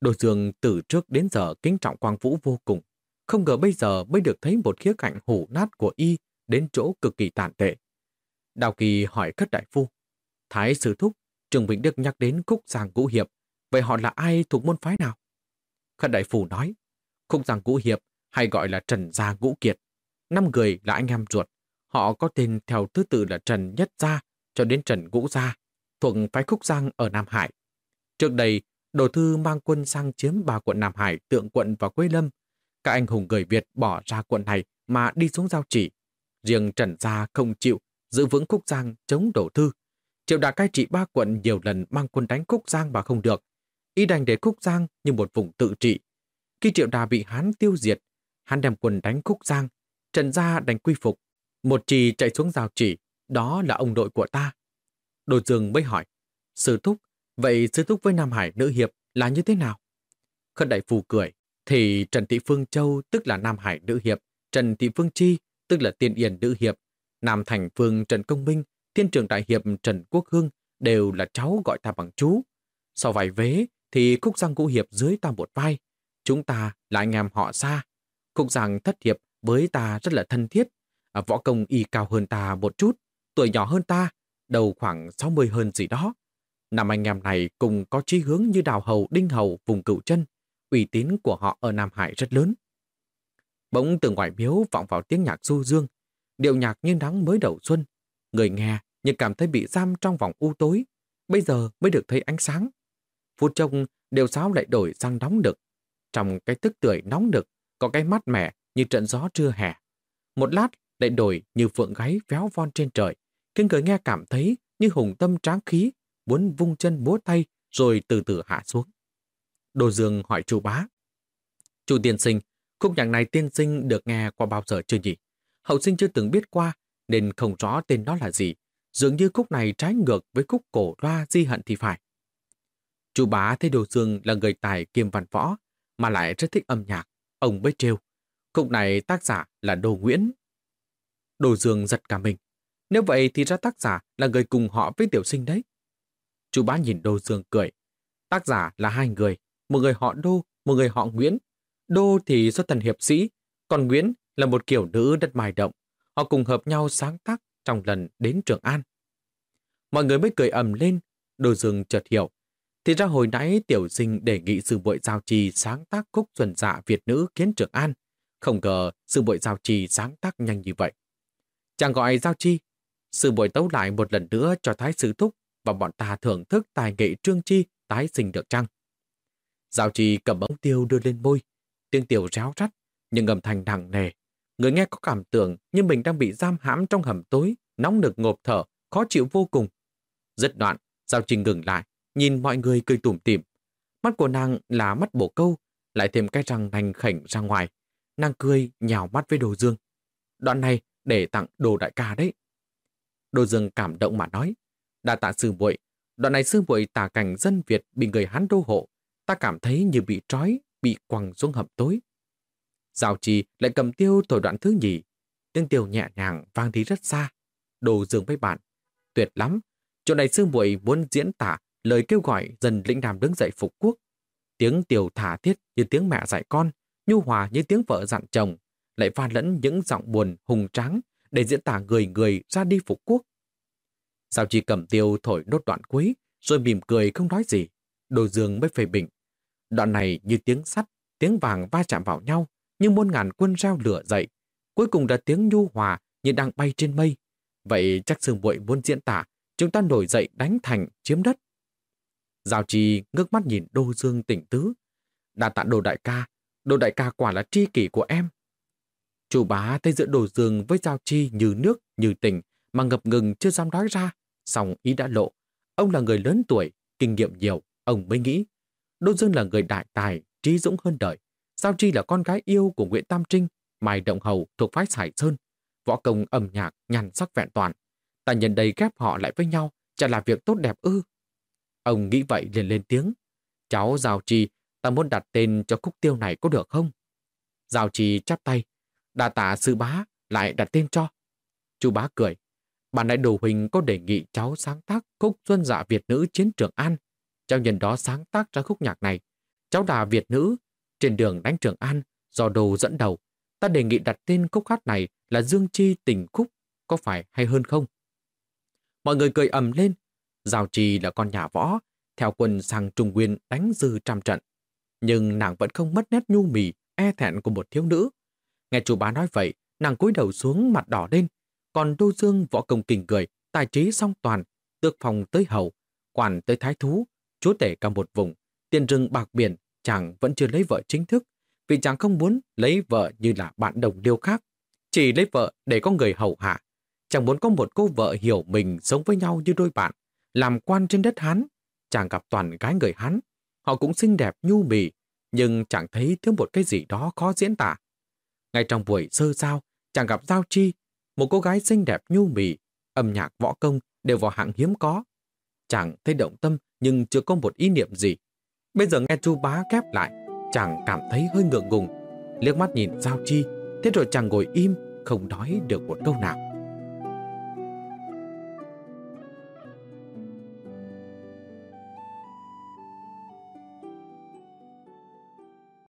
Đồ Dương từ trước đến giờ kính trọng Quang Vũ vô cùng. Không ngờ bây giờ mới được thấy một khía cạnh hủ nát của y đến chỗ cực kỳ tàn tệ. Đào Kỳ hỏi cất Đại Phu. Thái Sư Thúc, Trường Vĩnh Đức nhắc đến Khúc Giang Ngũ Hiệp. Vậy họ là ai thuộc môn phái nào? Khất Đại phủ nói. không Giang Ngũ Hiệp hay gọi là Trần Gia Ngũ Kiệt. Năm người là anh em ruột. Họ có tên theo thứ tự là Trần Nhất Gia cho đến Trần Ngũ Gia, thuộc phái Khúc Giang ở Nam Hải. Trước đây, Đồ Thư mang quân sang chiếm ba quận Nam Hải, Tượng quận và Quế Lâm. Các anh hùng người Việt bỏ ra quận này mà đi xuống giao chỉ. Riêng Trần Gia không chịu giữ vững Khúc Giang chống Đồ Thư. Triệu đã cai trị ba quận nhiều lần mang quân đánh Khúc Giang mà không được. Y đành để Khúc Giang như một vùng tự trị. Khi Triệu Đà bị Hán tiêu diệt, Hán đem quân đánh Khúc Giang, Trần Gia đành quy phục. Một trì chạy xuống rào chỉ, đó là ông đội của ta. Đồ Dương mới hỏi, Sư Thúc, vậy Sư Thúc với Nam Hải nữ hiệp là như thế nào? Khất Đại Phù cười, thì Trần Thị Phương Châu tức là Nam Hải nữ hiệp, Trần Thị Phương Chi tức là Tiên Yên nữ hiệp, Nam Thành Phương Trần Công Minh, Thiên trưởng Đại hiệp Trần Quốc Hương đều là cháu gọi ta bằng chú. Sau vài vế thì Khúc Giang Ngũ Hiệp dưới ta một vai. Chúng ta là anh em họ xa. Khúc Giang thất hiệp với ta rất là thân thiết. À, võ công y cao hơn ta một chút, tuổi nhỏ hơn ta, đầu khoảng 60 hơn gì đó. Năm anh em này cùng có chí hướng như Đào Hầu, Đinh Hầu, vùng cửu chân. Uy tín của họ ở Nam Hải rất lớn. Bỗng từ ngoài miếu vọng vào tiếng nhạc du dương. Điệu nhạc như nắng mới đầu xuân. Người nghe nhưng cảm thấy bị giam trong vòng u tối. Bây giờ mới được thấy ánh sáng. Phút trông đều sáo lại đổi sang nóng đực. Trong cái tức tưởi nóng đực, có cái mát mẻ như trận gió trưa hè. Một lát lại đổi như phượng gáy véo von trên trời, khiến người nghe cảm thấy như hùng tâm tráng khí, muốn vung chân múa tay rồi từ từ hạ xuống. Đồ Dương hỏi chủ bá. Chủ tiên sinh, khúc nhạc này tiên sinh được nghe qua bao giờ chưa nhỉ? Hậu sinh chưa từng biết qua, nên không rõ tên nó là gì. Dường như khúc này trái ngược với khúc cổ loa di hận thì phải chú bá thấy Đồ Dương là người tài kiêm văn võ, mà lại rất thích âm nhạc. Ông mới trêu. Khúc này tác giả là Đồ Nguyễn. Đồ Dương giật cả mình. Nếu vậy thì ra tác giả là người cùng họ với tiểu sinh đấy. Chú bá nhìn đồ Dương cười. Tác giả là hai người, một người họ Đô, một người họ Nguyễn. Đô thì do thần hiệp sĩ, còn Nguyễn là một kiểu nữ đất mài động. Họ cùng hợp nhau sáng tác trong lần đến Trường An. Mọi người mới cười ầm lên, đồ Dương chợt hiểu. Thì ra hồi nãy tiểu sinh đề nghị sư bội giao trì sáng tác khúc xuân dạ Việt nữ kiến Trường An. Không ngờ sư bội giao trì sáng tác nhanh như vậy. Chàng gọi giao chi, sư bội tấu lại một lần nữa cho Thái Sư Thúc và bọn ta thưởng thức tài nghệ trương chi tái sinh được chăng? Giao trì cầm ống tiêu đưa lên môi, tiếng tiểu ráo rắt, nhưng âm thanh nặng nề. Người nghe có cảm tưởng như mình đang bị giam hãm trong hầm tối, nóng nực ngộp thở, khó chịu vô cùng. Rất đoạn, Giao trì ngừng lại, nhìn mọi người cười tủm tỉm. Mắt của nàng là mắt bổ câu, lại thêm cái răng nành khảnh ra ngoài. Nàng cười, nhào mắt với đồ dương. Đoạn này để tặng đồ đại ca đấy. Đồ dương cảm động mà nói. Đa tạ sư muội đoạn này sư muội tả cảnh dân Việt bị người Hán đô hộ. Ta cảm thấy như bị trói, bị quăng xuống hầm tối. Giao trì lại cầm tiêu thổi đoạn thứ nhì. Tiếng tiêu nhẹ nhàng vang đi rất xa. Đồ dương với bạn. Tuyệt lắm. Chỗ này sư muội muốn diễn tả lời kêu gọi dần lĩnh đàm đứng dậy phục quốc. Tiếng tiểu thả thiết như tiếng mẹ dạy con, nhu hòa như tiếng vợ dặn chồng, lại pha lẫn những giọng buồn hùng tráng để diễn tả người người ra đi phục quốc. Sao chỉ cầm tiêu thổi nốt đoạn cuối, rồi mỉm cười không nói gì. Đồ dương mới phê bình. Đoạn này như tiếng sắt, tiếng vàng va chạm vào nhau, như muôn ngàn quân reo lửa dậy. Cuối cùng là tiếng nhu hòa như đang bay trên mây. Vậy chắc sương bụi muốn diễn tả, chúng ta nổi dậy đánh thành, chiếm đất. Giao trì ngước mắt nhìn Đô Dương tỉnh tứ. Đà tạ đồ đại ca, đồ đại ca quả là tri kỷ của em. Chủ bá thấy giữa Đồ Dương với Giao Chi như nước, như tình, mà ngập ngừng chưa dám nói ra. Xong ý đã lộ. Ông là người lớn tuổi, kinh nghiệm nhiều, ông mới nghĩ. Đô Dương là người đại tài, trí dũng hơn đời. Giao Chi là con gái yêu của Nguyễn Tam Trinh, Mai Động Hầu thuộc phái Sải Sơn. Võ công âm nhạc, nhàn sắc vẹn toàn. Ta nhân đây ghép họ lại với nhau, chả là việc tốt đẹp ư. Ông nghĩ vậy liền lên tiếng. Cháu Giao trì ta muốn đặt tên cho khúc tiêu này có được không? Giao trì chắp tay. Đà tả sư bá, lại đặt tên cho. Chú bá cười. Bạn đại đồ huỳnh có đề nghị cháu sáng tác khúc Xuân Dạ Việt Nữ Chiến Trường An. Cháu nhân đó sáng tác ra khúc nhạc này. Cháu đà Việt Nữ, trên đường đánh Trường An, do đồ dẫn đầu. Ta đề nghị đặt tên khúc hát này là Dương Chi Tình Khúc, có phải hay hơn không? Mọi người cười ầm lên. Giao trì là con nhà võ, theo quân sang Trung Nguyên đánh dư trăm trận. Nhưng nàng vẫn không mất nét nhu mì, e thẹn của một thiếu nữ. Nghe chủ bá nói vậy, nàng cúi đầu xuống mặt đỏ lên, còn Đô Dương võ công kinh cười, tài trí song toàn, tước phòng tới hậu, quản tới thái thú, chúa tể cả một vùng, tiền rừng bạc biển, chàng vẫn chưa lấy vợ chính thức, vì chàng không muốn lấy vợ như là bạn đồng liêu khác, chỉ lấy vợ để có người hậu hạ. Chàng muốn có một cô vợ hiểu mình sống với nhau như đôi bạn, làm quan trên đất Hán. Chàng gặp toàn gái người Hán, họ cũng xinh đẹp nhu mì, nhưng chẳng thấy thiếu một cái gì đó khó diễn tả. Ngay trong buổi sơ giao, chàng gặp Giao Chi, một cô gái xinh đẹp nhu mì, âm nhạc võ công đều vào hạng hiếm có. Chàng thấy động tâm nhưng chưa có một ý niệm gì. Bây giờ nghe chu bá kép lại, chàng cảm thấy hơi ngượng ngùng. Liếc mắt nhìn Giao Chi, thế rồi chàng ngồi im, không nói được một câu nào.